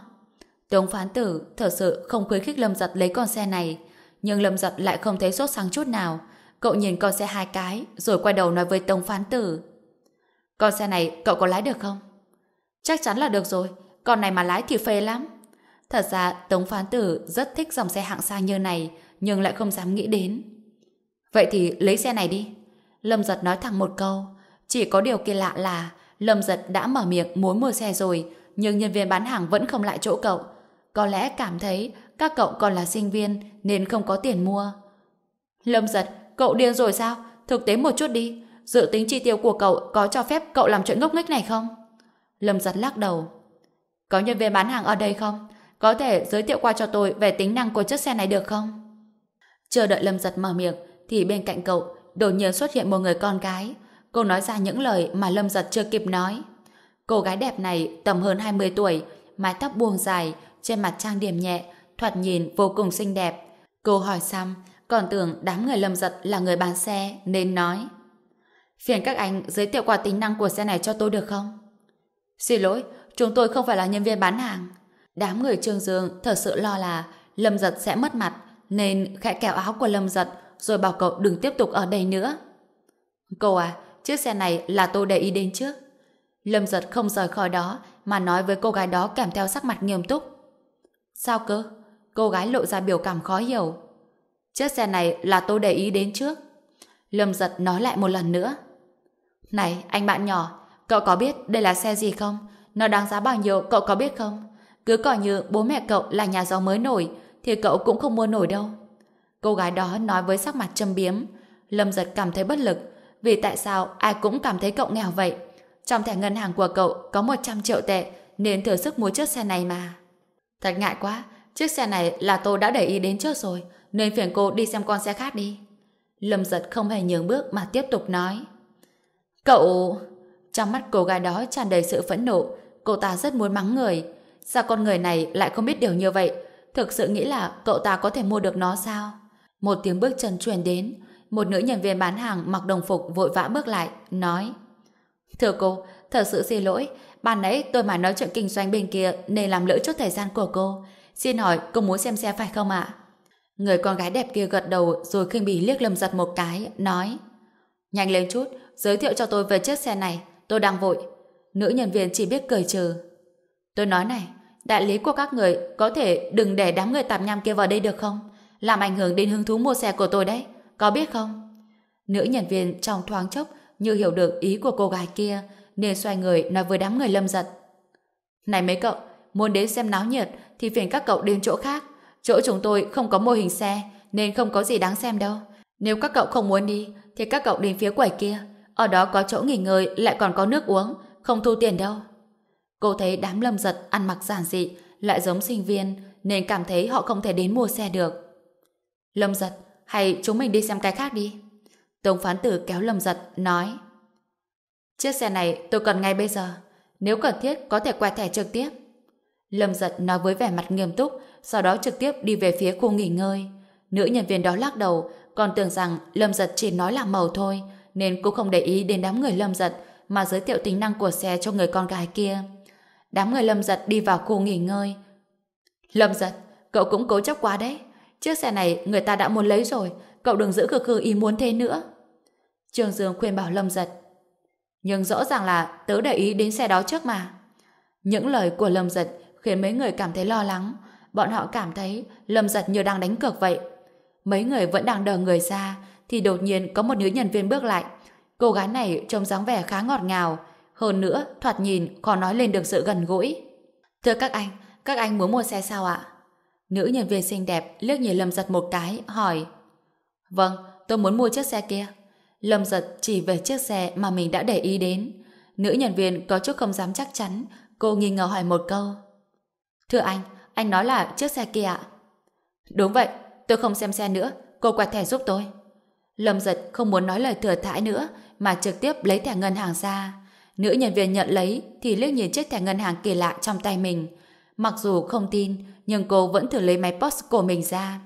Tống phán tử thật sự không khuyến khích Lâm Giật lấy con xe này, nhưng Lâm Giật lại không thấy sốt sáng chút nào. Cậu nhìn con xe hai cái, rồi quay đầu nói với Tống phán tử. Con xe này cậu có lái được không? Chắc chắn là được rồi, con này mà lái thì phê lắm. Thật ra Tống Phán Tử rất thích dòng xe hạng sang như này, nhưng lại không dám nghĩ đến. Vậy thì lấy xe này đi. Lâm Giật nói thẳng một câu. Chỉ có điều kỳ lạ là Lâm Giật đã mở miệng muốn mua xe rồi, nhưng nhân viên bán hàng vẫn không lại chỗ cậu. Có lẽ cảm thấy các cậu còn là sinh viên nên không có tiền mua. Lâm Giật, cậu điên rồi sao? Thực tế một chút đi. Dự tính chi tiêu của cậu có cho phép cậu làm chuyện ngốc nghếch này không? Lâm giật lắc đầu. Có nhân viên bán hàng ở đây không? Có thể giới thiệu qua cho tôi về tính năng của chiếc xe này được không? Chờ đợi Lâm giật mở miệng thì bên cạnh cậu đột nhiên xuất hiện một người con gái. Cô nói ra những lời mà Lâm giật chưa kịp nói. Cô gái đẹp này tầm hơn 20 tuổi, mái tóc buông dài, trên mặt trang điểm nhẹ, thoạt nhìn vô cùng xinh đẹp. Cô hỏi xăm còn tưởng đám người Lâm giật là người bán xe nên nói. Phiền các anh giới thiệu qua tính năng của xe này cho tôi được không? Xin lỗi, chúng tôi không phải là nhân viên bán hàng. Đám người Trương Dương thật sự lo là Lâm Giật sẽ mất mặt, nên khẽ kéo áo của Lâm Giật rồi bảo cậu đừng tiếp tục ở đây nữa. Cô à, chiếc xe này là tôi để ý đến trước. Lâm Giật không rời khỏi đó mà nói với cô gái đó kèm theo sắc mặt nghiêm túc. Sao cơ? Cô gái lộ ra biểu cảm khó hiểu. Chiếc xe này là tôi để ý đến trước. Lâm Giật nói lại một lần nữa. Này, anh bạn nhỏ, Cậu có biết đây là xe gì không? Nó đáng giá bao nhiêu cậu có biết không? Cứ coi như bố mẹ cậu là nhà giàu mới nổi thì cậu cũng không mua nổi đâu. Cô gái đó nói với sắc mặt châm biếm. Lâm giật cảm thấy bất lực vì tại sao ai cũng cảm thấy cậu nghèo vậy? Trong thẻ ngân hàng của cậu có 100 triệu tệ nên thừa sức mua chiếc xe này mà. Thật ngại quá, chiếc xe này là tôi đã để ý đến trước rồi, nên phiền cô đi xem con xe khác đi. Lâm giật không hề nhường bước mà tiếp tục nói. Cậu... Trong mắt cô gái đó tràn đầy sự phẫn nộ, cô ta rất muốn mắng người. Sao con người này lại không biết điều như vậy? Thực sự nghĩ là cậu ta có thể mua được nó sao? Một tiếng bước chân truyền đến, một nữ nhân viên bán hàng mặc đồng phục vội vã bước lại, nói Thưa cô, thật sự xin lỗi, ban nãy tôi mà nói chuyện kinh doanh bên kia nên làm lỡ chút thời gian của cô. Xin hỏi cô muốn xem xe phải không ạ? Người con gái đẹp kia gật đầu rồi khinh bỉ liếc lâm giật một cái, nói Nhanh lên chút, giới thiệu cho tôi về chiếc xe này, tôi đang vội. Nữ nhân viên chỉ biết cười trừ. Tôi nói này, đại lý của các người có thể đừng để đám người tạp nham kia vào đây được không? Làm ảnh hưởng đến hứng thú mua xe của tôi đấy, có biết không? Nữ nhân viên trong thoáng chốc như hiểu được ý của cô gái kia nên xoay người nói với đám người lâm giật. Này mấy cậu, muốn đến xem náo nhiệt thì phiền các cậu đến chỗ khác. Chỗ chúng tôi không có mô hình xe nên không có gì đáng xem đâu. Nếu các cậu không muốn đi thì các cậu đến phía quầy kia. Ở đó có chỗ nghỉ ngơi lại còn có nước uống, không thu tiền đâu. Cô thấy đám lâm giật ăn mặc giản dị lại giống sinh viên nên cảm thấy họ không thể đến mua xe được. Lâm giật, hay chúng mình đi xem cái khác đi. Tống phán tử kéo lâm giật, nói Chiếc xe này tôi cần ngay bây giờ. Nếu cần thiết có thể quẹt thẻ trực tiếp. Lâm giật nói với vẻ mặt nghiêm túc, sau đó trực tiếp đi về phía khu nghỉ ngơi. Nữ nhân viên đó lắc đầu, còn tưởng rằng Lâm giật chỉ nói làm màu thôi, nên cũng không để ý đến đám người Lâm giật mà giới thiệu tính năng của xe cho người con gái kia. Đám người Lâm giật đi vào khu nghỉ ngơi. Lâm giật, cậu cũng cố chấp quá đấy. Chiếc xe này người ta đã muốn lấy rồi, cậu đừng giữ cực khư ý muốn thế nữa. Trương Dương khuyên bảo Lâm giật. Nhưng rõ ràng là tớ để ý đến xe đó trước mà. Những lời của Lâm giật khiến mấy người cảm thấy lo lắng. Bọn họ cảm thấy Lâm giật như đang đánh cược vậy. Mấy người vẫn đang đờ người ra thì đột nhiên có một nữ nhân viên bước lại. Cô gái này trông dáng vẻ khá ngọt ngào. Hơn nữa, thoạt nhìn khó nói lên được sự gần gũi. Thưa các anh, các anh muốn mua xe sao ạ? Nữ nhân viên xinh đẹp liếc nhìn Lâm giật một cái, hỏi Vâng, tôi muốn mua chiếc xe kia. Lâm giật chỉ về chiếc xe mà mình đã để ý đến. Nữ nhân viên có chút không dám chắc chắn, cô nghi ngờ hỏi một câu. Thưa anh, anh nói là chiếc xe kia ạ? Đúng vậy, tôi không xem xe nữa, cô quẹt thẻ giúp tôi. Lâm giật không muốn nói lời thừa thãi nữa, mà trực tiếp lấy thẻ ngân hàng ra. Nữ nhân viên nhận lấy thì liếc nhìn chiếc thẻ ngân hàng kỳ lạ trong tay mình. Mặc dù không tin, nhưng cô vẫn thử lấy máy post của mình ra.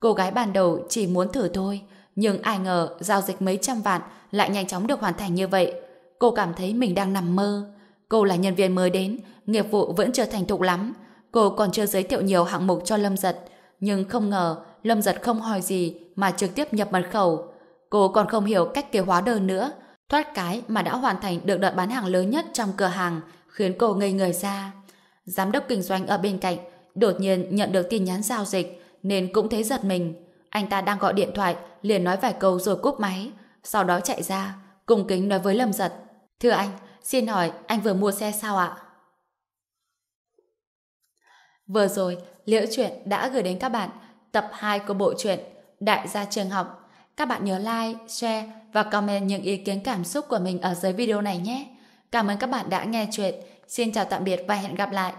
Cô gái ban đầu chỉ muốn thử thôi, nhưng ai ngờ giao dịch mấy trăm vạn lại nhanh chóng được hoàn thành như vậy. Cô cảm thấy mình đang nằm mơ. Cô là nhân viên mới đến, nghiệp vụ vẫn chưa thành thục lắm. Cô còn chưa giới thiệu nhiều hạng mục cho Lâm Giật. Nhưng không ngờ Lâm Giật không hỏi gì mà trực tiếp nhập mật khẩu. Cô còn không hiểu cách kế hóa đơn nữa. Thoát cái mà đã hoàn thành được đợt bán hàng lớn nhất trong cửa hàng khiến cô ngây người ra. Giám đốc kinh doanh ở bên cạnh đột nhiên nhận được tin nhắn giao dịch nên cũng thấy giật mình. Anh ta đang gọi điện thoại, liền nói vài câu rồi cúp máy. Sau đó chạy ra, cùng kính nói với Lâm Giật. Thưa anh, xin hỏi anh vừa mua xe sao ạ? Vừa rồi, Liễu Chuyện đã gửi đến các bạn tập 2 của bộ truyện Đại gia trường học. Các bạn nhớ like, share và comment những ý kiến cảm xúc của mình ở dưới video này nhé. Cảm ơn các bạn đã nghe chuyện. Xin chào tạm biệt và hẹn gặp lại.